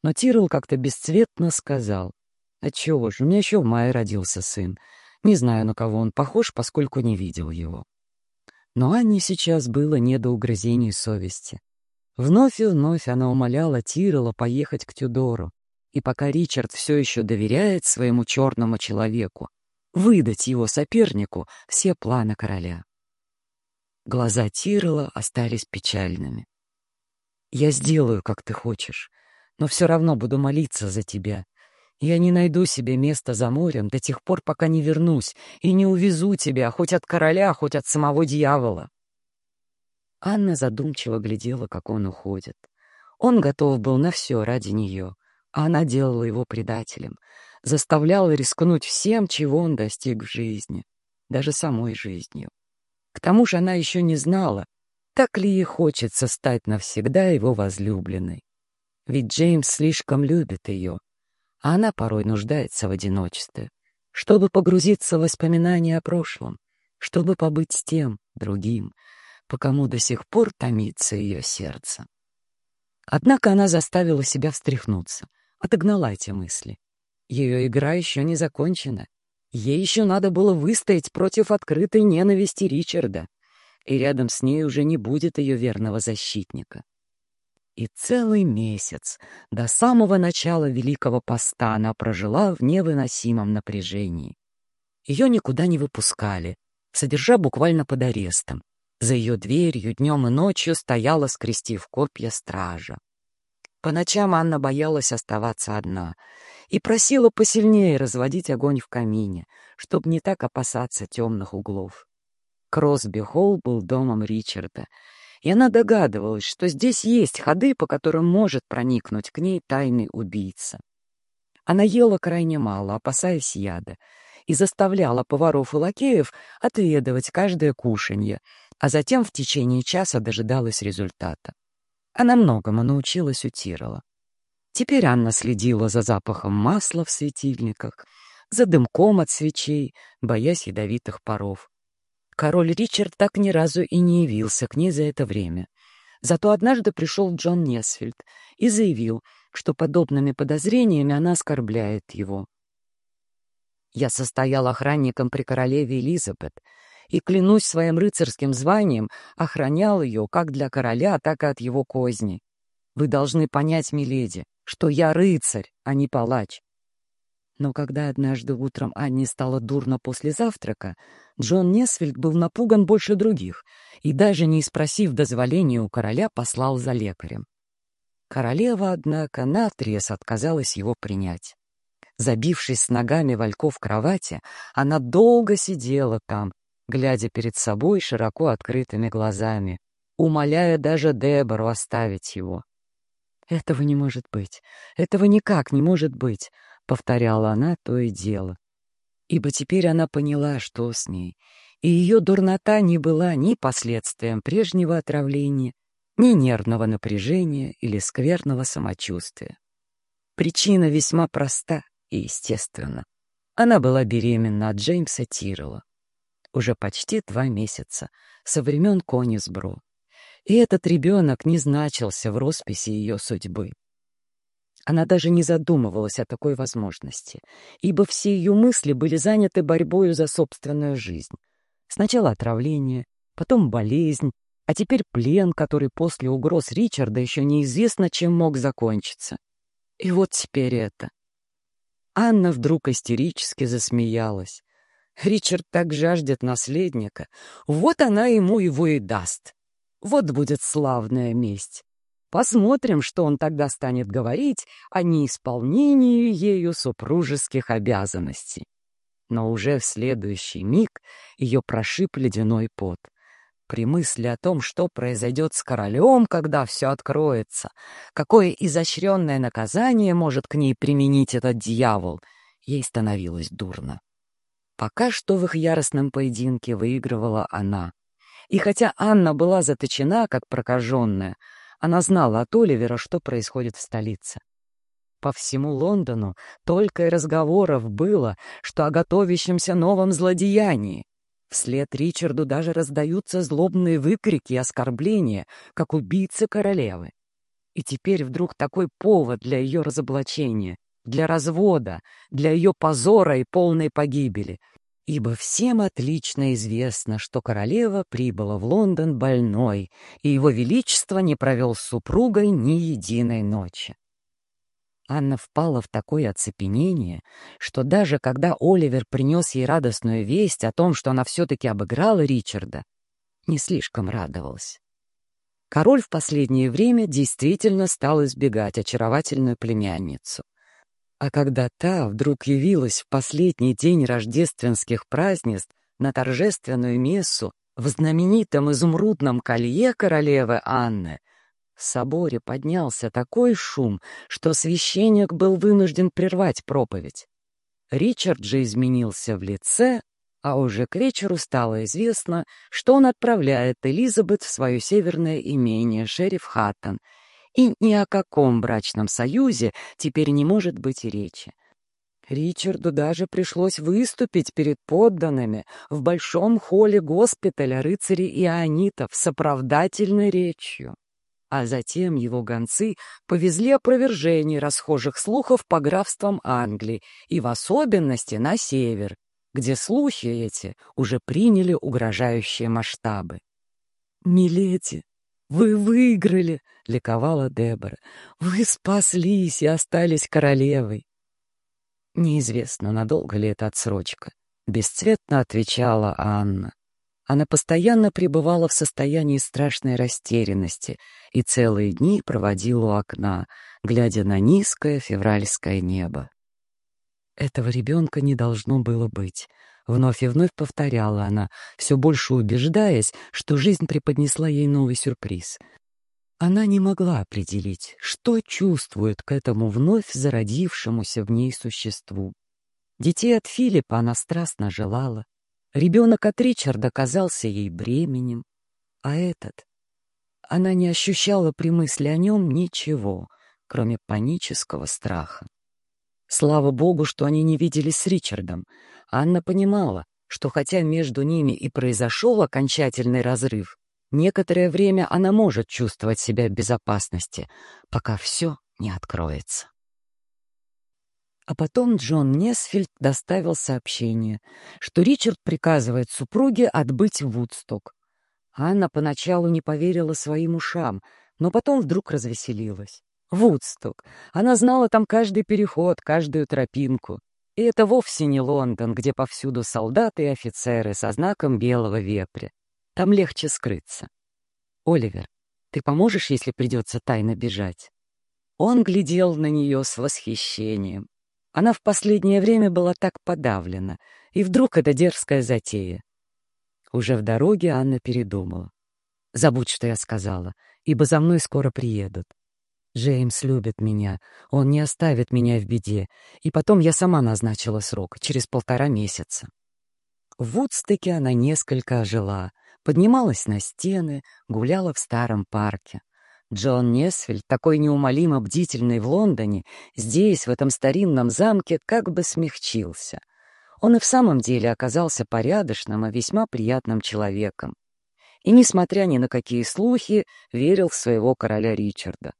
Но Тирл как-то бесцветно сказал. «Отчего же, у меня еще в мае родился сын. Не знаю, на кого он похож, поскольку не видел его». Но Анне сейчас было не до угрызений совести. Вновь и вновь она умоляла Тирола поехать к Тюдору. И пока Ричард все еще доверяет своему черному человеку, выдать его сопернику все планы короля. Глаза Тирола остались печальными. «Я сделаю, как ты хочешь, но все равно буду молиться за тебя. Я не найду себе места за морем до тех пор, пока не вернусь и не увезу тебя хоть от короля, хоть от самого дьявола». Анна задумчиво глядела, как он уходит. Он готов был на все ради нее, а она делала его предателем — заставляла рискнуть всем, чего он достиг в жизни, даже самой жизнью. К тому же она еще не знала, так ли ей хочется стать навсегда его возлюбленной. Ведь Джеймс слишком любит ее, а она порой нуждается в одиночестве, чтобы погрузиться в воспоминания о прошлом, чтобы побыть с тем, другим, по кому до сих пор томится ее сердце. Однако она заставила себя встряхнуться, отогнала эти мысли. Ее игра еще не закончена. Ей еще надо было выстоять против открытой ненависти Ричарда, и рядом с ней уже не будет ее верного защитника. И целый месяц, до самого начала Великого Поста, она прожила в невыносимом напряжении. Ее никуда не выпускали, содержа буквально под арестом. За ее дверью днем и ночью стояла, скрестив копья, стража. По ночам Анна боялась оставаться одна и просила посильнее разводить огонь в камине, чтобы не так опасаться темных углов. Кросби-Холл был домом Ричарда, и она догадывалась, что здесь есть ходы, по которым может проникнуть к ней тайный убийца. Она ела крайне мало, опасаясь яда, и заставляла поваров и лакеев отведывать каждое кушанье, а затем в течение часа дожидалась результата. Она многому научилась у Тирола. Теперь Анна следила за запахом масла в светильниках, за дымком от свечей, боясь ядовитых паров. Король Ричард так ни разу и не явился к ней за это время. Зато однажды пришел Джон Несфильд и заявил, что подобными подозрениями она оскорбляет его. Я состоял охранником при королеве Элизабет и, клянусь своим рыцарским званием, охранял ее как для короля, так и от его козни. Вы должны понять, миледи, что я рыцарь, а не палач. Но когда однажды утром Анне стало дурно после завтрака, Джон Несфельд был напуган больше других и, даже не спросив дозволения у короля, послал за лекарем. Королева, однако, наотрез отказалась его принять. Забившись с ногами Валько в кровати, она долго сидела там, глядя перед собой широко открытыми глазами, умоляя даже Дебору оставить его. «Этого не может быть! Этого никак не может быть!» — повторяла она то и дело. Ибо теперь она поняла, что с ней, и ее дурнота не была ни последствием прежнего отравления, ни нервного напряжения или скверного самочувствия. Причина весьма проста и естественна. Она была беременна от Джеймса Тиррелла. Уже почти два месяца, со времен Конисбро. И этот ребенок не значился в росписи ее судьбы. Она даже не задумывалась о такой возможности, ибо все ее мысли были заняты борьбой за собственную жизнь. Сначала отравление, потом болезнь, а теперь плен, который после угроз Ричарда еще неизвестно, чем мог закончиться. И вот теперь это. Анна вдруг истерически засмеялась. Ричард так жаждет наследника. Вот она ему его и даст. Вот будет славная месть. Посмотрим, что он тогда станет говорить о неисполнении ею супружеских обязанностей. Но уже в следующий миг ее прошиб ледяной пот. При мысли о том, что произойдет с королем, когда все откроется, какое изощренное наказание может к ней применить этот дьявол, ей становилось дурно. Пока что в их яростном поединке выигрывала она. И хотя Анна была заточена, как прокаженная, она знала от Оливера, что происходит в столице. По всему Лондону только и разговоров было, что о готовящемся новом злодеянии. Вслед Ричарду даже раздаются злобные выкрики и оскорбления, как убийцы королевы. И теперь вдруг такой повод для ее разоблачения, для развода, для ее позора и полной погибели — ибо всем отлично известно, что королева прибыла в Лондон больной, и его величество не провел с супругой ни единой ночи. Анна впала в такое оцепенение, что даже когда Оливер принес ей радостную весть о том, что она все-таки обыграла Ричарда, не слишком радовалась. Король в последнее время действительно стал избегать очаровательную племянницу. А когда та вдруг явилась в последний день рождественских празднеств на торжественную мессу в знаменитом изумрудном колье королевы Анны, в соборе поднялся такой шум, что священник был вынужден прервать проповедь. Ричард же изменился в лице, а уже к вечеру стало известно, что он отправляет Элизабет в свое северное имение Шериф Хаттон — и ни о каком брачном союзе теперь не может быть и речи. Ричарду даже пришлось выступить перед подданными в большом холле госпиталя рыцарей и ионитов с оправдательной речью. А затем его гонцы повезли опровержение расхожих слухов по графствам Англии и в особенности на север, где слухи эти уже приняли угрожающие масштабы. «Миледи, «Вы выиграли!» — ликовала Дебора. «Вы спаслись и остались королевой!» Неизвестно, надолго ли эта отсрочка. Бесцветно отвечала Анна. Она постоянно пребывала в состоянии страшной растерянности и целые дни проводила у окна, глядя на низкое февральское небо. Этого ребенка не должно было быть. Вновь и вновь повторяла она, все больше убеждаясь, что жизнь преподнесла ей новый сюрприз. Она не могла определить, что чувствует к этому вновь зародившемуся в ней существу. Детей от Филиппа она страстно желала. Ребенок от Ричарда казался ей бременем. А этот... Она не ощущала при мысли о нем ничего, кроме панического страха. Слава богу, что они не виделись с Ричардом. Анна понимала, что хотя между ними и произошел окончательный разрыв, некоторое время она может чувствовать себя в безопасности, пока все не откроется. А потом Джон Несфильд доставил сообщение, что Ричард приказывает супруге отбыть в Вудсток. Анна поначалу не поверила своим ушам, но потом вдруг развеселилась. Вудсток. Она знала там каждый переход, каждую тропинку. И это вовсе не Лондон, где повсюду солдаты и офицеры со знаком белого вепря. Там легче скрыться. «Оливер, ты поможешь, если придется тайно бежать?» Он глядел на нее с восхищением. Она в последнее время была так подавлена, и вдруг эта дерзкая затея. Уже в дороге Анна передумала. «Забудь, что я сказала, ибо за мной скоро приедут. Джеймс любит меня, он не оставит меня в беде, и потом я сама назначила срок, через полтора месяца». В Вудстеке она несколько ожила, поднималась на стены, гуляла в старом парке. Джон Несфельд, такой неумолимо бдительный в Лондоне, здесь, в этом старинном замке, как бы смягчился. Он и в самом деле оказался порядочным и весьма приятным человеком. И, несмотря ни на какие слухи, верил в своего короля Ричарда.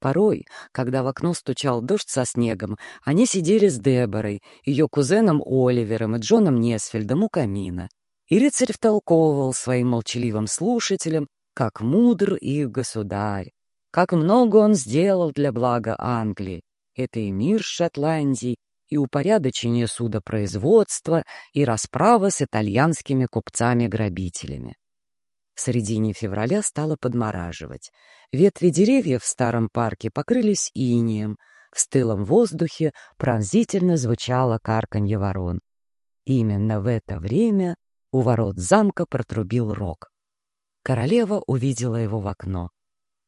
Порой, когда в окно стучал дождь со снегом, они сидели с Деборой, ее кузеном Оливером и Джоном Несфельдом у камина. И рыцарь втолковывал своим молчаливым слушателям, как мудр их государь, как много он сделал для блага Англии. Это и мир Шотландии, и упорядочение судопроизводства, и расправа с итальянскими купцами-грабителями. В середине февраля стало подмораживать. Ветви деревьев в старом парке покрылись инием. В стылом воздухе пронзительно звучало карканье ворон. Именно в это время у ворот замка протрубил рог. Королева увидела его в окно.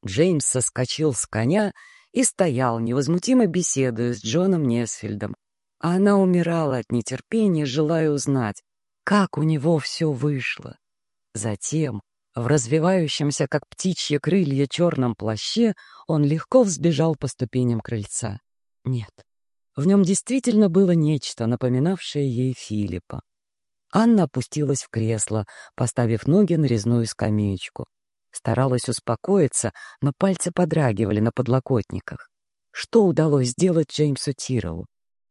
Джеймс соскочил с коня и стоял, невозмутимо беседуя с Джоном Несфильдом. А она умирала от нетерпения, желая узнать, как у него все вышло. Затем, в развивающемся, как птичье крылья, черном плаще он легко взбежал по ступеням крыльца. Нет, в нем действительно было нечто, напоминавшее ей Филиппа. Анна опустилась в кресло, поставив ноги на резную скамеечку. Старалась успокоиться, но пальцы подрагивали на подлокотниках. Что удалось сделать Джеймсу Тироу?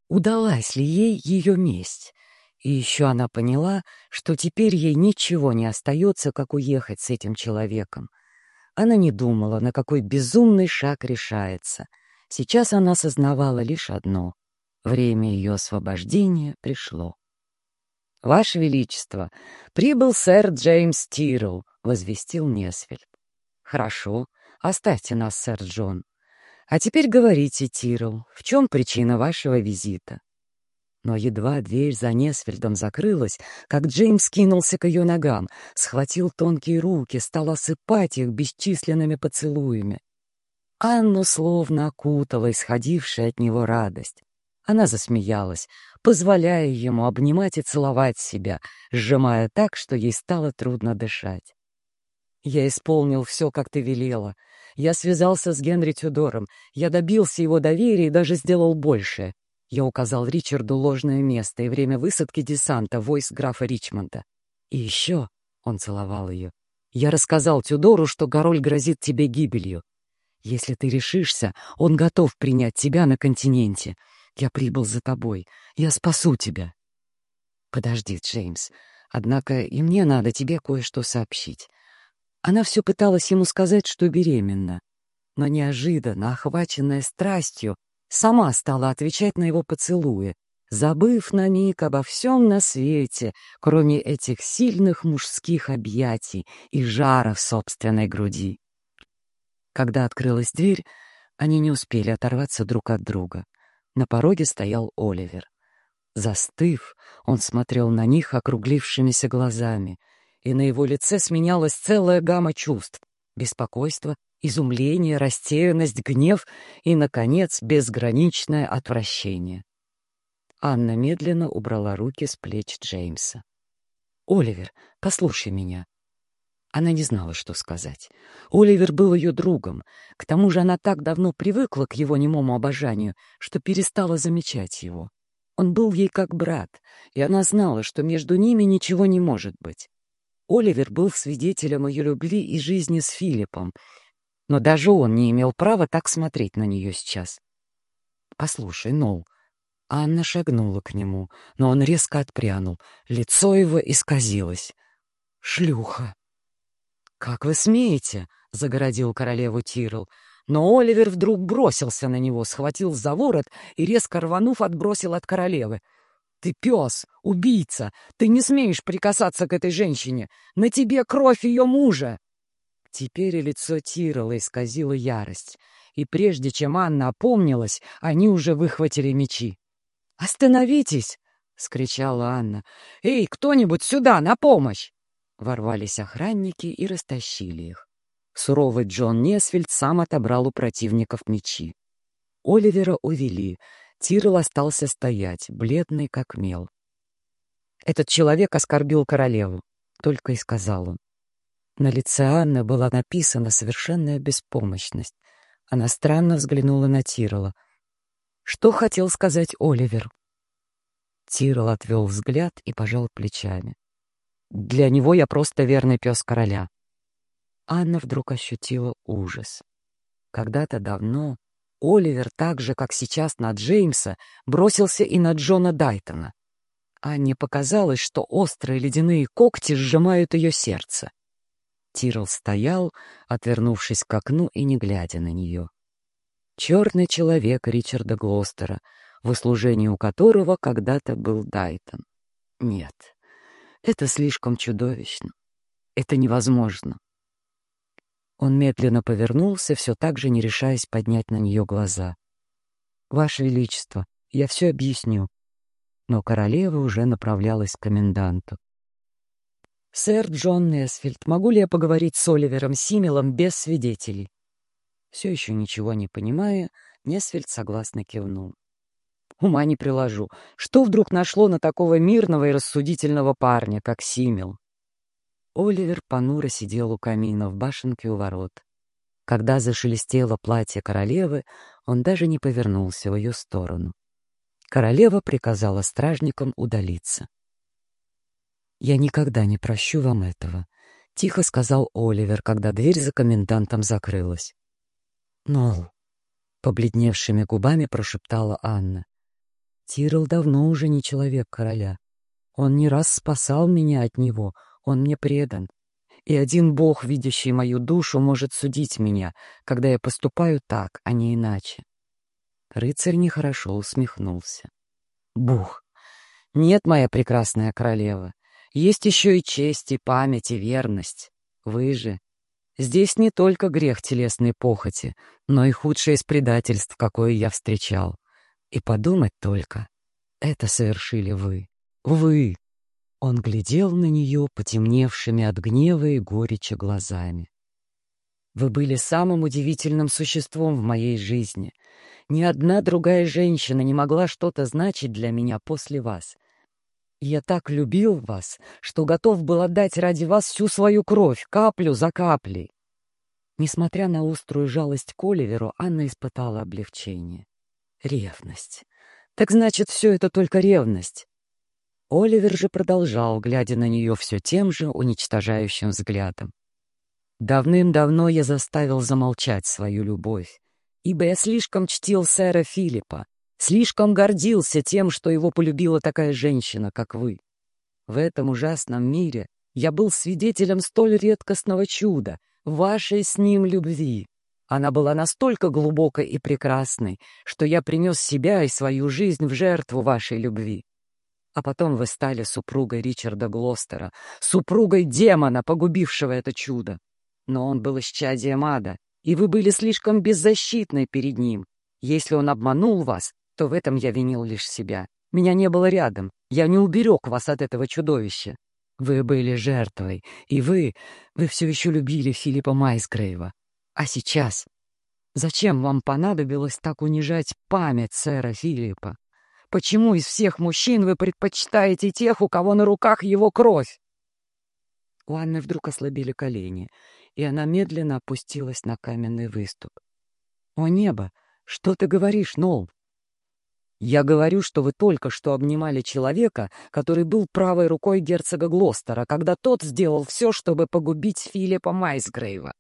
Удалась ли ей ее месть? И еще она поняла, что теперь ей ничего не остается, как уехать с этим человеком. Она не думала, на какой безумный шаг решается. Сейчас она осознавала лишь одно — время ее освобождения пришло. «Ваше Величество, прибыл сэр Джеймс Тирл», — возвестил Несфельд. «Хорошо, оставьте нас, сэр Джон. А теперь говорите, Тирл, в чем причина вашего визита?» Но едва дверь за Несфельдом закрылась, как Джеймс кинулся к ее ногам, схватил тонкие руки, стал осыпать их бесчисленными поцелуями. Анну словно окутала исходившая от него радость. Она засмеялась, позволяя ему обнимать и целовать себя, сжимая так, что ей стало трудно дышать. «Я исполнил все, как ты велела. Я связался с Генри Тюдором. Я добился его доверия и даже сделал большее. Я указал Ричарду ложное место и время высадки десанта войск графа Ричмонда. И еще, — он целовал ее, — я рассказал Тюдору, что король грозит тебе гибелью. Если ты решишься, он готов принять тебя на континенте. Я прибыл за тобой. Я спасу тебя. Подожди, Джеймс. Однако и мне надо тебе кое-что сообщить. Она все пыталась ему сказать, что беременна. Но неожиданно, охваченная страстью, сама стала отвечать на его поцелуи, забыв на миг обо всем на свете, кроме этих сильных мужских объятий и жара в собственной груди. Когда открылась дверь, они не успели оторваться друг от друга. На пороге стоял Оливер. Застыв, он смотрел на них округлившимися глазами, и на его лице сменялась целая гамма чувств — беспокойство, изумление, растерянность, гнев и, наконец, безграничное отвращение. Анна медленно убрала руки с плеч Джеймса. «Оливер, послушай меня». Она не знала, что сказать. Оливер был ее другом. К тому же она так давно привыкла к его немому обожанию, что перестала замечать его. Он был ей как брат, и она знала, что между ними ничего не может быть. Оливер был свидетелем ее любви и жизни с Филиппом, но даже он не имел права так смотреть на нее сейчас. «Послушай, Нол». Анна шагнула к нему, но он резко отпрянул. Лицо его исказилось. «Шлюха!» «Как вы смеете?» — загородил королеву Тирл. Но Оливер вдруг бросился на него, схватил за ворот и, резко рванув, отбросил от королевы. «Ты пес, убийца! Ты не смеешь прикасаться к этой женщине! На тебе кровь ее мужа!» Теперь и лицо Тирола исказило ярость, и прежде чем Анна опомнилась, они уже выхватили мечи. «Остановитесь!» — скричала Анна. «Эй, кто-нибудь сюда, на помощь!» Ворвались охранники и растащили их. Суровый Джон Несфельд сам отобрал у противников мечи. Оливера увели. Тирл остался стоять, бледный как мел. «Этот человек оскорбил королеву», — только и сказал он. На лице Анны была написана совершенная беспомощность. Она странно взглянула на Тирола. Что хотел сказать Оливер? Тирол отвел взгляд и пожал плечами. Для него я просто верный пес короля. Анна вдруг ощутила ужас. Когда-то давно Оливер, так же, как сейчас на Джеймса, бросился и на Джона Дайтона. Анне показалось, что острые ледяные когти сжимают ее сердце. Тирл стоял, отвернувшись к окну и не глядя на нее. Черный человек Ричарда Глостера, в услужении у которого когда-то был Дайтон. Нет, это слишком чудовищно. Это невозможно. Он медленно повернулся, все так же не решаясь поднять на нее глаза. «Ваше Величество, я все объясню». Но королева уже направлялась к коменданту. «Сэр Джон Несфилд, могу ли я поговорить с Оливером Симилом без свидетелей?» Все еще ничего не понимая, Несфилд согласно кивнул. Ума не приложу. Что вдруг нашло на такого мирного и рассудительного парня, как Симил? Оливер понуро сидел у камина в башенке у ворот. Когда зашелестело платье королевы, он даже не повернулся в ее сторону. Королева приказала стражникам удалиться. «Я никогда не прощу вам этого», — тихо сказал Оливер, когда дверь за комендантом закрылась. «Нол», — побледневшими губами прошептала Анна. Тирл давно уже не человек короля. Он не раз спасал меня от него, он мне предан. И один бог, видящий мою душу, может судить меня, когда я поступаю так, а не иначе. Рыцарь нехорошо усмехнулся. Бух! Нет, моя прекрасная королева, есть еще и честь, и память, и верность. Вы же... Здесь не только грех телесной похоти, но и худшее из предательств, какое я встречал. И подумать только, это совершили вы. Вы! Он глядел на нее потемневшими от гнева и горечи глазами. Вы были самым удивительным существом в моей жизни. Ни одна другая женщина не могла что-то значить для меня после вас. Я так любил вас, что готов был отдать ради вас всю свою кровь, каплю за каплей. Несмотря на острую жалость к Оливеру, Анна испытала облегчение. Ревность. Так значит, все это только ревность. Оливер же продолжал, глядя на нее все тем же уничтожающим взглядом. Давным-давно я заставил замолчать свою любовь, ибо я слишком чтил сэра Филиппа, слишком гордился тем, что его полюбила такая женщина, как вы. В этом ужасном мире я был свидетелем столь редкостного чуда, вашей с ним любви. Она была настолько глубокой и прекрасной, что я принес себя и свою жизнь в жертву вашей любви. А потом вы стали супругой Ричарда Глостера, супругой демона, погубившего это чудо. Но он был исчадием ада, и вы были слишком беззащитны перед ним. Если он обманул вас, то в этом я винил лишь себя. Меня не было рядом, я не уберег вас от этого чудовища. Вы были жертвой, и вы, вы все еще любили Филиппа Майсгрейва. А сейчас? Зачем вам понадобилось так унижать память сэра Филиппа? Почему из всех мужчин вы предпочитаете тех, у кого на руках его кровь? У Анны вдруг ослабели колени, и она медленно опустилась на каменный выступ. «О небо! Что ты говоришь, Нол?» «Я говорю, что вы только что обнимали человека, который был правой рукой герцога Глостера, когда тот сделал все, чтобы погубить Филиппа Майсгрейва.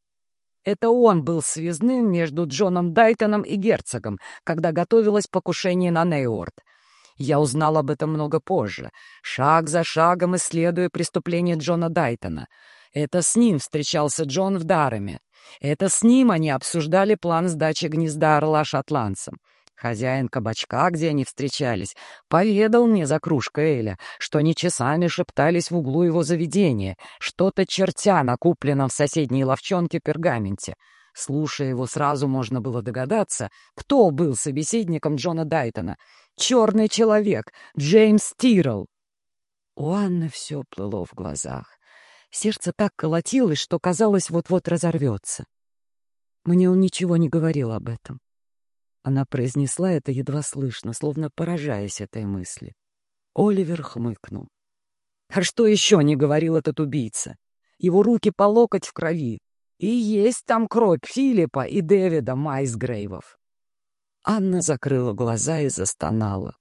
Это он был связным между Джоном Дайтоном и герцогом, когда готовилось покушение на Нейорд. Я узнал об этом много позже, шаг за шагом исследуя преступление Джона Дайтона. Это с ним встречался Джон в Дараме. Это с ним они обсуждали план сдачи гнезда орла шотландцам. Хозяин кабачка, где они встречались, поведал мне за кружкой Эля, что они часами шептались в углу его заведения, что-то чертя на купленном в соседней ловчонке пергаменте. Слушая его, сразу можно было догадаться, кто был собеседником Джона Дайтона. Черный человек, Джеймс Тирл. У Анны все плыло в глазах. Сердце так колотилось, что казалось, вот-вот разорвется. Мне он ничего не говорил об этом. Она произнесла это едва слышно, словно поражаясь этой мысли. Оливер хмыкнул. А что еще не говорил этот убийца? Его руки по локоть в крови. И есть там кровь Филиппа и Дэвида Майсгрейвов. Анна закрыла глаза и застонала.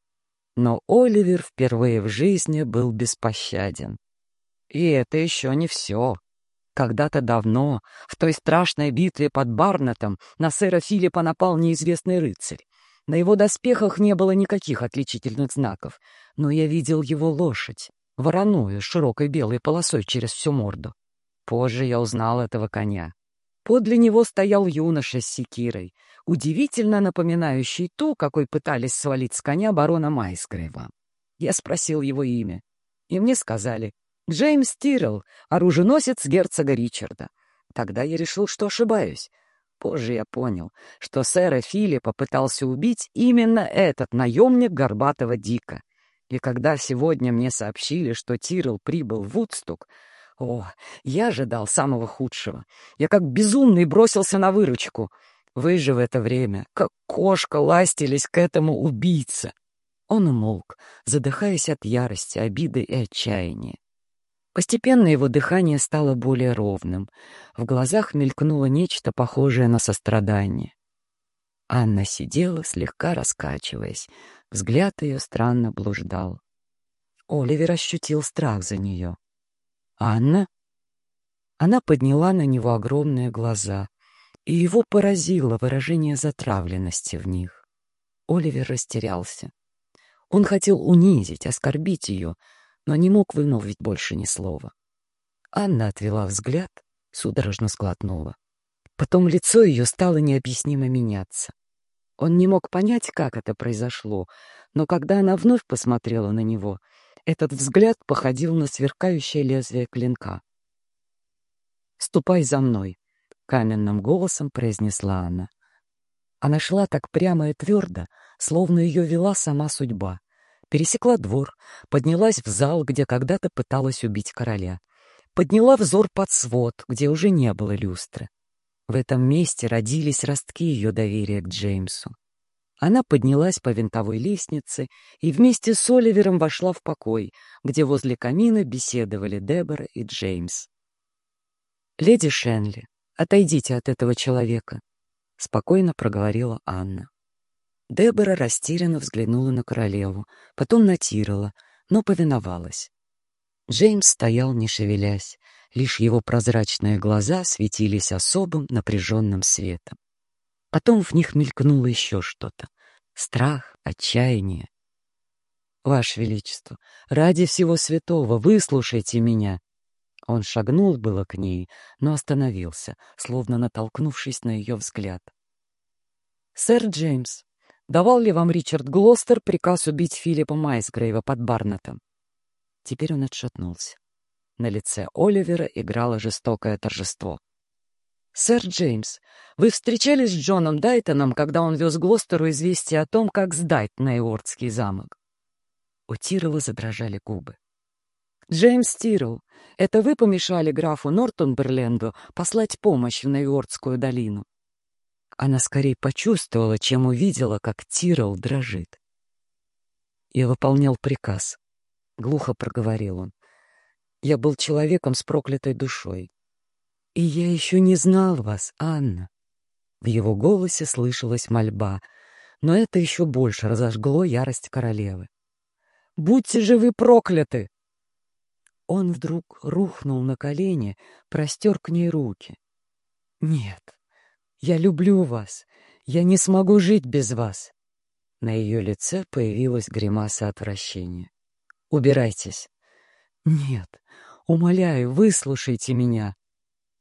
Но Оливер впервые в жизни был беспощаден. И это еще не все. Когда-то давно, в той страшной битве под Барнетом, на сэра Филиппа напал неизвестный рыцарь. На его доспехах не было никаких отличительных знаков, но я видел его лошадь, вороную с широкой белой полосой через всю морду. Позже я узнал этого коня. Подле него стоял юноша с секирой, удивительно напоминающий ту, какой пытались свалить с коня барона Майскрева. Я спросил его имя, и мне сказали Джеймс Тиррелл, оруженосец герцога Ричарда. Тогда я решил, что ошибаюсь. Позже я понял, что сэра Филиппа пытался убить именно этот наемник Горбатого Дика. И когда сегодня мне сообщили, что Тирл прибыл в Вудстук, о, я ожидал самого худшего. Я как безумный бросился на выручку. Вы же в это время, как кошка, ластились к этому убийце. Он умолк, задыхаясь от ярости, обиды и отчаяния. Постепенно его дыхание стало более ровным. В глазах мелькнуло нечто похожее на сострадание. Анна сидела, слегка раскачиваясь. Взгляд ее странно блуждал. Оливер ощутил страх за нее. «Анна?» Она подняла на него огромные глаза, и его поразило выражение затравленности в них. Оливер растерялся. Он хотел унизить, оскорбить ее, но не мог вымолвить больше ни слова. Анна отвела взгляд, судорожно сглотнула. Потом лицо ее стало необъяснимо меняться. Он не мог понять, как это произошло, но когда она вновь посмотрела на него, этот взгляд походил на сверкающее лезвие клинка. «Ступай за мной», — каменным голосом произнесла она. Она шла так прямо и твердо, словно ее вела сама судьба пересекла двор, поднялась в зал, где когда-то пыталась убить короля. Подняла взор под свод, где уже не было люстры. В этом месте родились ростки ее доверия к Джеймсу. Она поднялась по винтовой лестнице и вместе с Оливером вошла в покой, где возле камина беседовали Дебора и Джеймс. «Леди Шенли, отойдите от этого человека», — спокойно проговорила Анна. Дебора растерянно взглянула на королеву, потом на Тирола, но повиновалась. Джеймс стоял, не шевелясь, лишь его прозрачные глаза светились особым напряженным светом. Потом в них мелькнуло еще что-то — страх, отчаяние. «Ваше Величество, ради всего святого, выслушайте меня!» Он шагнул было к ней, но остановился, словно натолкнувшись на ее взгляд. «Сэр Джеймс, Давал ли вам Ричард Глостер приказ убить Филиппа Майсгрейва под Барнетом? Теперь он отшатнулся. На лице Оливера играло жестокое торжество. «Сэр Джеймс, вы встречались с Джоном Дайтоном, когда он вез Глостеру известие о том, как сдать Нейордский замок?» У Тиррелла задрожали губы. «Джеймс Тиррелл, это вы помешали графу Нортонберленду послать помощь в Нейордскую долину?» Она скорее почувствовала, чем увидела, как Тирол дрожит. «Я выполнял приказ», — глухо проговорил он. Я был человеком с проклятой душой. И я еще не знал вас, Анна. В его голосе слышалась мольба, но это еще больше разожгло ярость королевы. «Будьте же вы прокляты!» Он вдруг рухнул на колени, простер к ней руки. «Нет, я люблю вас. Я не смогу жить без вас». На ее лице появилась гримаса отвращения. «Убирайтесь». «Нет, умоляю, выслушайте меня».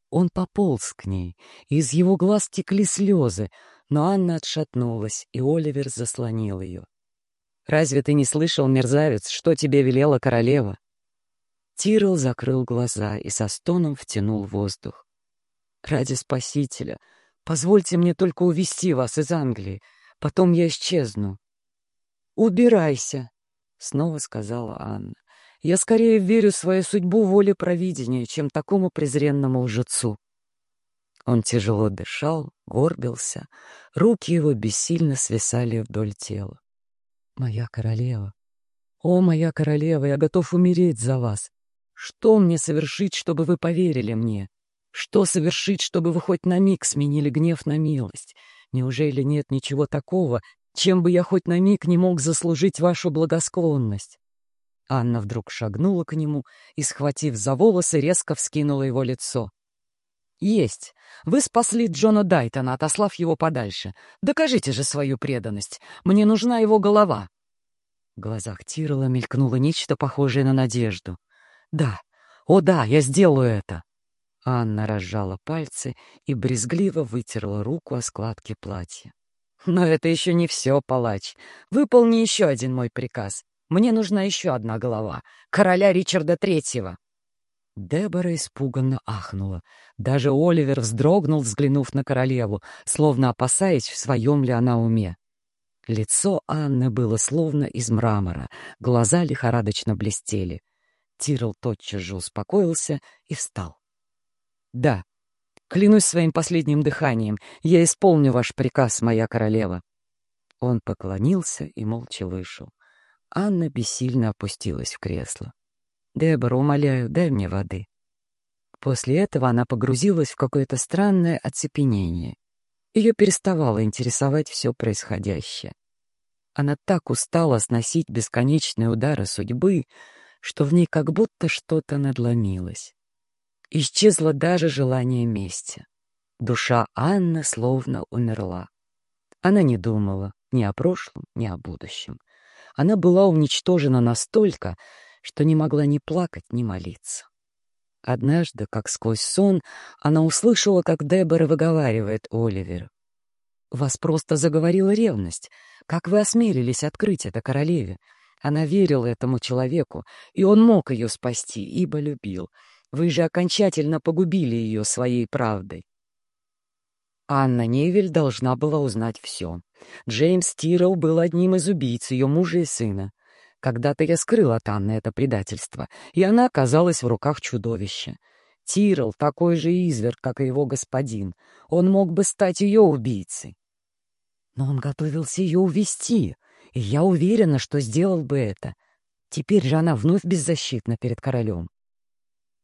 Он пополз к ней, и из его глаз текли слезы, но Анна отшатнулась, и Оливер заслонил ее. «Разве ты не слышал, мерзавец, что тебе велела королева?» Тирл закрыл глаза и со стоном втянул воздух. «Ради Спасителя, позвольте мне только увести вас из Англии, потом я исчезну». «Убирайся», — снова сказала Анна. Я скорее верю свою судьбу воле провидения, чем такому презренному лжецу. Он тяжело дышал, горбился, руки его бессильно свисали вдоль тела. «Моя королева! О, моя королева, я готов умереть за вас! Что мне совершить, чтобы вы поверили мне? Что совершить, чтобы вы хоть на миг сменили гнев на милость? Неужели нет ничего такого, чем бы я хоть на миг не мог заслужить вашу благосклонность?» Анна вдруг шагнула к нему и, схватив за волосы, резко вскинула его лицо. «Есть! Вы спасли Джона Дайтона, отослав его подальше. Докажите же свою преданность. Мне нужна его голова!» В глазах Тирола мелькнуло нечто похожее на надежду. «Да, о да, я сделаю это!» Анна разжала пальцы и брезгливо вытерла руку о складке платья. «Но это еще не все, палач. Выполни еще один мой приказ. Мне нужна еще одна голова. Короля Ричарда Третьего. Дебора испуганно ахнула. Даже Оливер вздрогнул, взглянув на королеву, словно опасаясь, в своем ли она уме. Лицо Анны было словно из мрамора, глаза лихорадочно блестели. Тирл тотчас же успокоился и встал. «Да, клянусь своим последним дыханием, я исполню ваш приказ, моя королева». Он поклонился и молча вышел. Анна бессильно опустилась в кресло. «Дебора, умоляю, дай мне воды». После этого она погрузилась в какое-то странное оцепенение. Ее переставало интересовать все происходящее. Она так устала сносить бесконечные удары судьбы, что в ней как будто что-то надломилось. Исчезло даже желание мести. Душа Анны словно умерла. Она не думала ни о прошлом, ни о будущем она была уничтожена настолько, что не могла ни плакать, ни молиться. Однажды, как сквозь сон, она услышала, как Дебора выговаривает Оливеру. «Вас просто заговорила ревность. Как вы осмелились открыть это королеве? Она верила этому человеку, и он мог ее спасти, ибо любил. Вы же окончательно погубили ее своей правдой. Анна Невель должна была узнать все. Джеймс Тиррелл был одним из убийц ее мужа и сына. Когда-то я скрыл от Анны это предательство, и она оказалась в руках чудовища. Тиррелл такой же изверг, как и его господин. Он мог бы стать ее убийцей. Но он готовился ее увести, и я уверена, что сделал бы это. Теперь же она вновь беззащитна перед королем.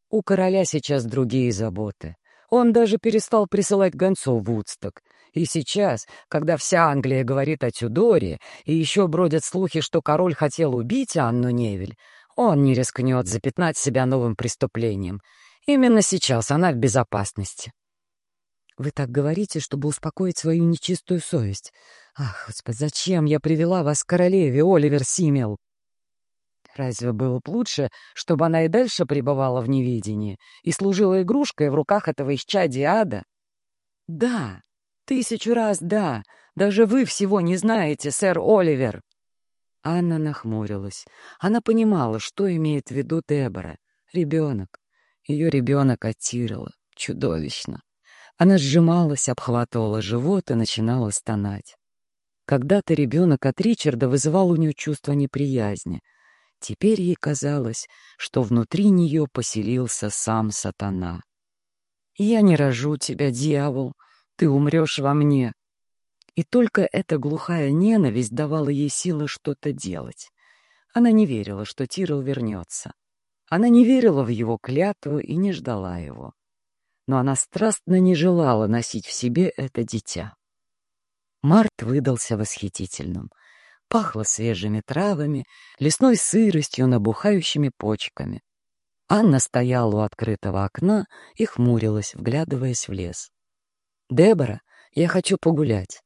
У короля сейчас другие заботы. Он даже перестал присылать гонцов в Вудсток. И сейчас, когда вся Англия говорит о Тюдоре, и еще бродят слухи, что король хотел убить Анну Невель, он не рискнет запятнать себя новым преступлением. Именно сейчас она в безопасности. Вы так говорите, чтобы успокоить свою нечистую совесть. Ах, Господи, зачем я привела вас к королеве, Оливер Симел? Разве было бы лучше, чтобы она и дальше пребывала в невидении и служила игрушкой в руках этого исчадия ада? Да, тысячу раз да. Даже вы всего не знаете, сэр Оливер. Анна нахмурилась. Она понимала, что имеет в виду Дебора. Ребенок. Ее ребенок оттирила. Чудовищно. Она сжималась, обхватывала живот и начинала стонать. Когда-то ребенок от Ричарда вызывал у нее чувство неприязни — Теперь ей казалось, что внутри нее поселился сам сатана. «Я не рожу тебя, дьявол, ты умрешь во мне». И только эта глухая ненависть давала ей силы что-то делать. Она не верила, что Тирл вернется. Она не верила в его клятву и не ждала его. Но она страстно не желала носить в себе это дитя. Март выдался восхитительным. Пахло свежими травами, лесной сыростью, набухающими почками. Анна стояла у открытого окна и хмурилась, вглядываясь в лес. «Дебора, я хочу погулять».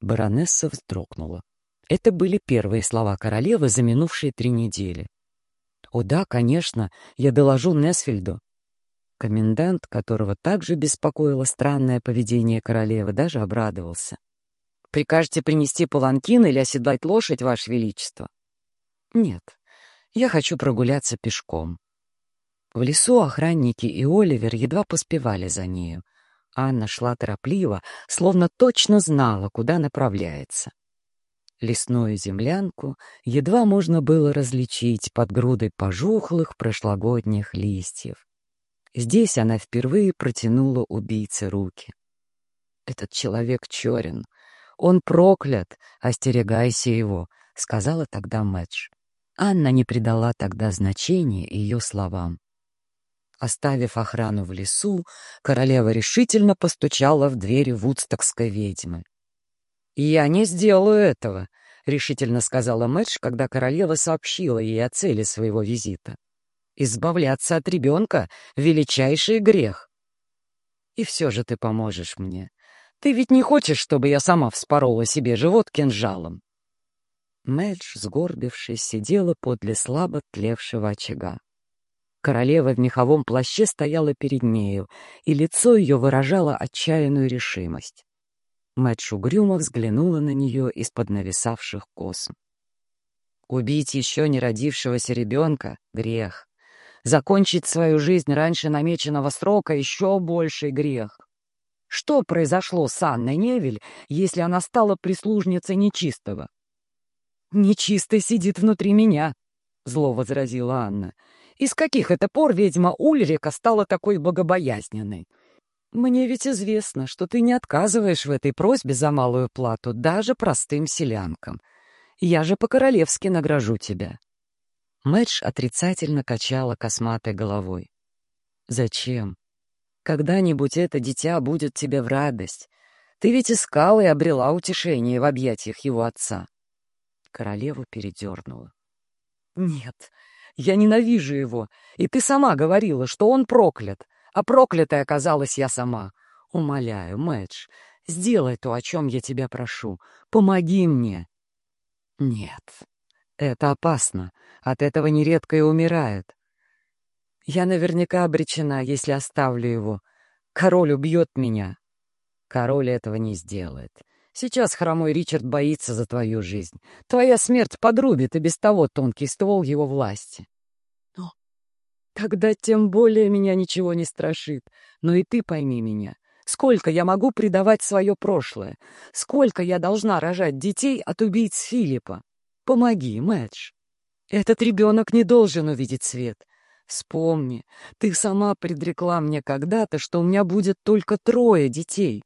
Баронесса вздрогнула. Это были первые слова королевы за минувшие три недели. «О да, конечно, я доложу Несфельду». Комендант, которого также беспокоило странное поведение королевы, даже обрадовался. «Прикажете принести паланкин или оседлать лошадь, Ваше Величество?» «Нет, я хочу прогуляться пешком». В лесу охранники и Оливер едва поспевали за нею. Анна шла торопливо, словно точно знала, куда направляется. Лесную землянку едва можно было различить под грудой пожухлых прошлогодних листьев. Здесь она впервые протянула убийце руки. «Этот человек черен. Он проклят. Остерегайся его», — сказала тогда Мэтч. Анна не придала тогда значения ее словам. Оставив охрану в лесу, королева решительно постучала в дверь вудстокской ведьмы. «Я не сделаю этого», — решительно сказала Мэтч, когда королева сообщила ей о цели своего визита. «Избавляться от ребенка — величайший грех». «И все же ты поможешь мне. Ты ведь не хочешь, чтобы я сама вспорола себе живот кинжалом?» Мэтч, сгорбившись, сидела подле слабо тлевшего очага. Королева в меховом плаще стояла перед нею, и лицо ее выражало отчаянную решимость. Мэтч угрюмо взглянула на нее из-под нависавших кос. Убить еще не родившегося ребенка — грех. Закончить свою жизнь раньше намеченного срока — еще больший грех. Что произошло с Анной Невель, если она стала прислужницей нечистого? «Нечистый сидит внутри меня», — зло возразила Анна. «И с каких это пор ведьма Ульрика стала такой богобоязненной?» Мне ведь известно, что ты не отказываешь в этой просьбе за малую плату даже простым селянкам. Я же по-королевски награжу тебя». Мэтч отрицательно качала косматой головой. «Зачем? Когда-нибудь это дитя будет тебе в радость. Ты ведь искала и обрела утешение в объятиях его отца». Королеву передернула. «Нет, я ненавижу его, и ты сама говорила, что он проклят а проклятой оказалась я сама. Умоляю, Мэтч, сделай то, о чем я тебя прошу. Помоги мне. Нет, это опасно. От этого нередко и умирает. Я наверняка обречена, если оставлю его. Король убьет меня. Король этого не сделает. Сейчас хромой Ричард боится за твою жизнь. Твоя смерть подрубит и без того тонкий ствол его власти. Тогда тем более меня ничего не страшит. Но и ты пойми меня. Сколько я могу предавать свое прошлое? Сколько я должна рожать детей от убийц Филиппа? Помоги, Мэтч. Этот ребенок не должен увидеть свет. Вспомни, ты сама предрекла мне когда-то, что у меня будет только трое детей.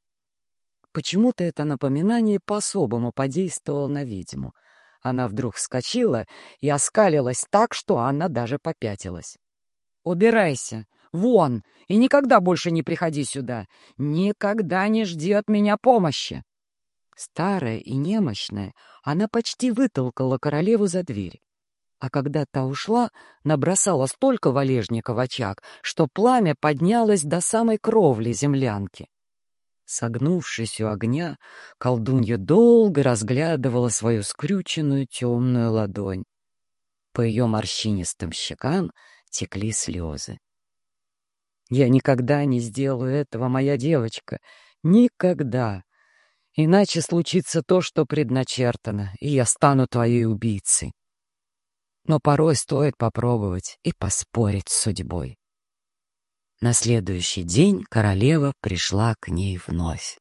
Почему-то это напоминание по-особому подействовало на ведьму. Она вдруг вскочила и оскалилась так, что Анна даже попятилась. Убирайся. Вон! И никогда больше не приходи сюда. Никогда не жди от меня помощи. Старая и немощная, она почти вытолкала королеву за дверь. А когда та ушла, набросала столько валежника в очаг, что пламя поднялось до самой кровли землянки. Согнувшись у огня, колдунья долго разглядывала свою скрюченную темную ладонь. По ее морщинистым щекам текли слезы. «Я никогда не сделаю этого, моя девочка, никогда. Иначе случится то, что предначертано, и я стану твоей убийцей. Но порой стоит попробовать и поспорить с судьбой». На следующий день королева пришла к ней вновь.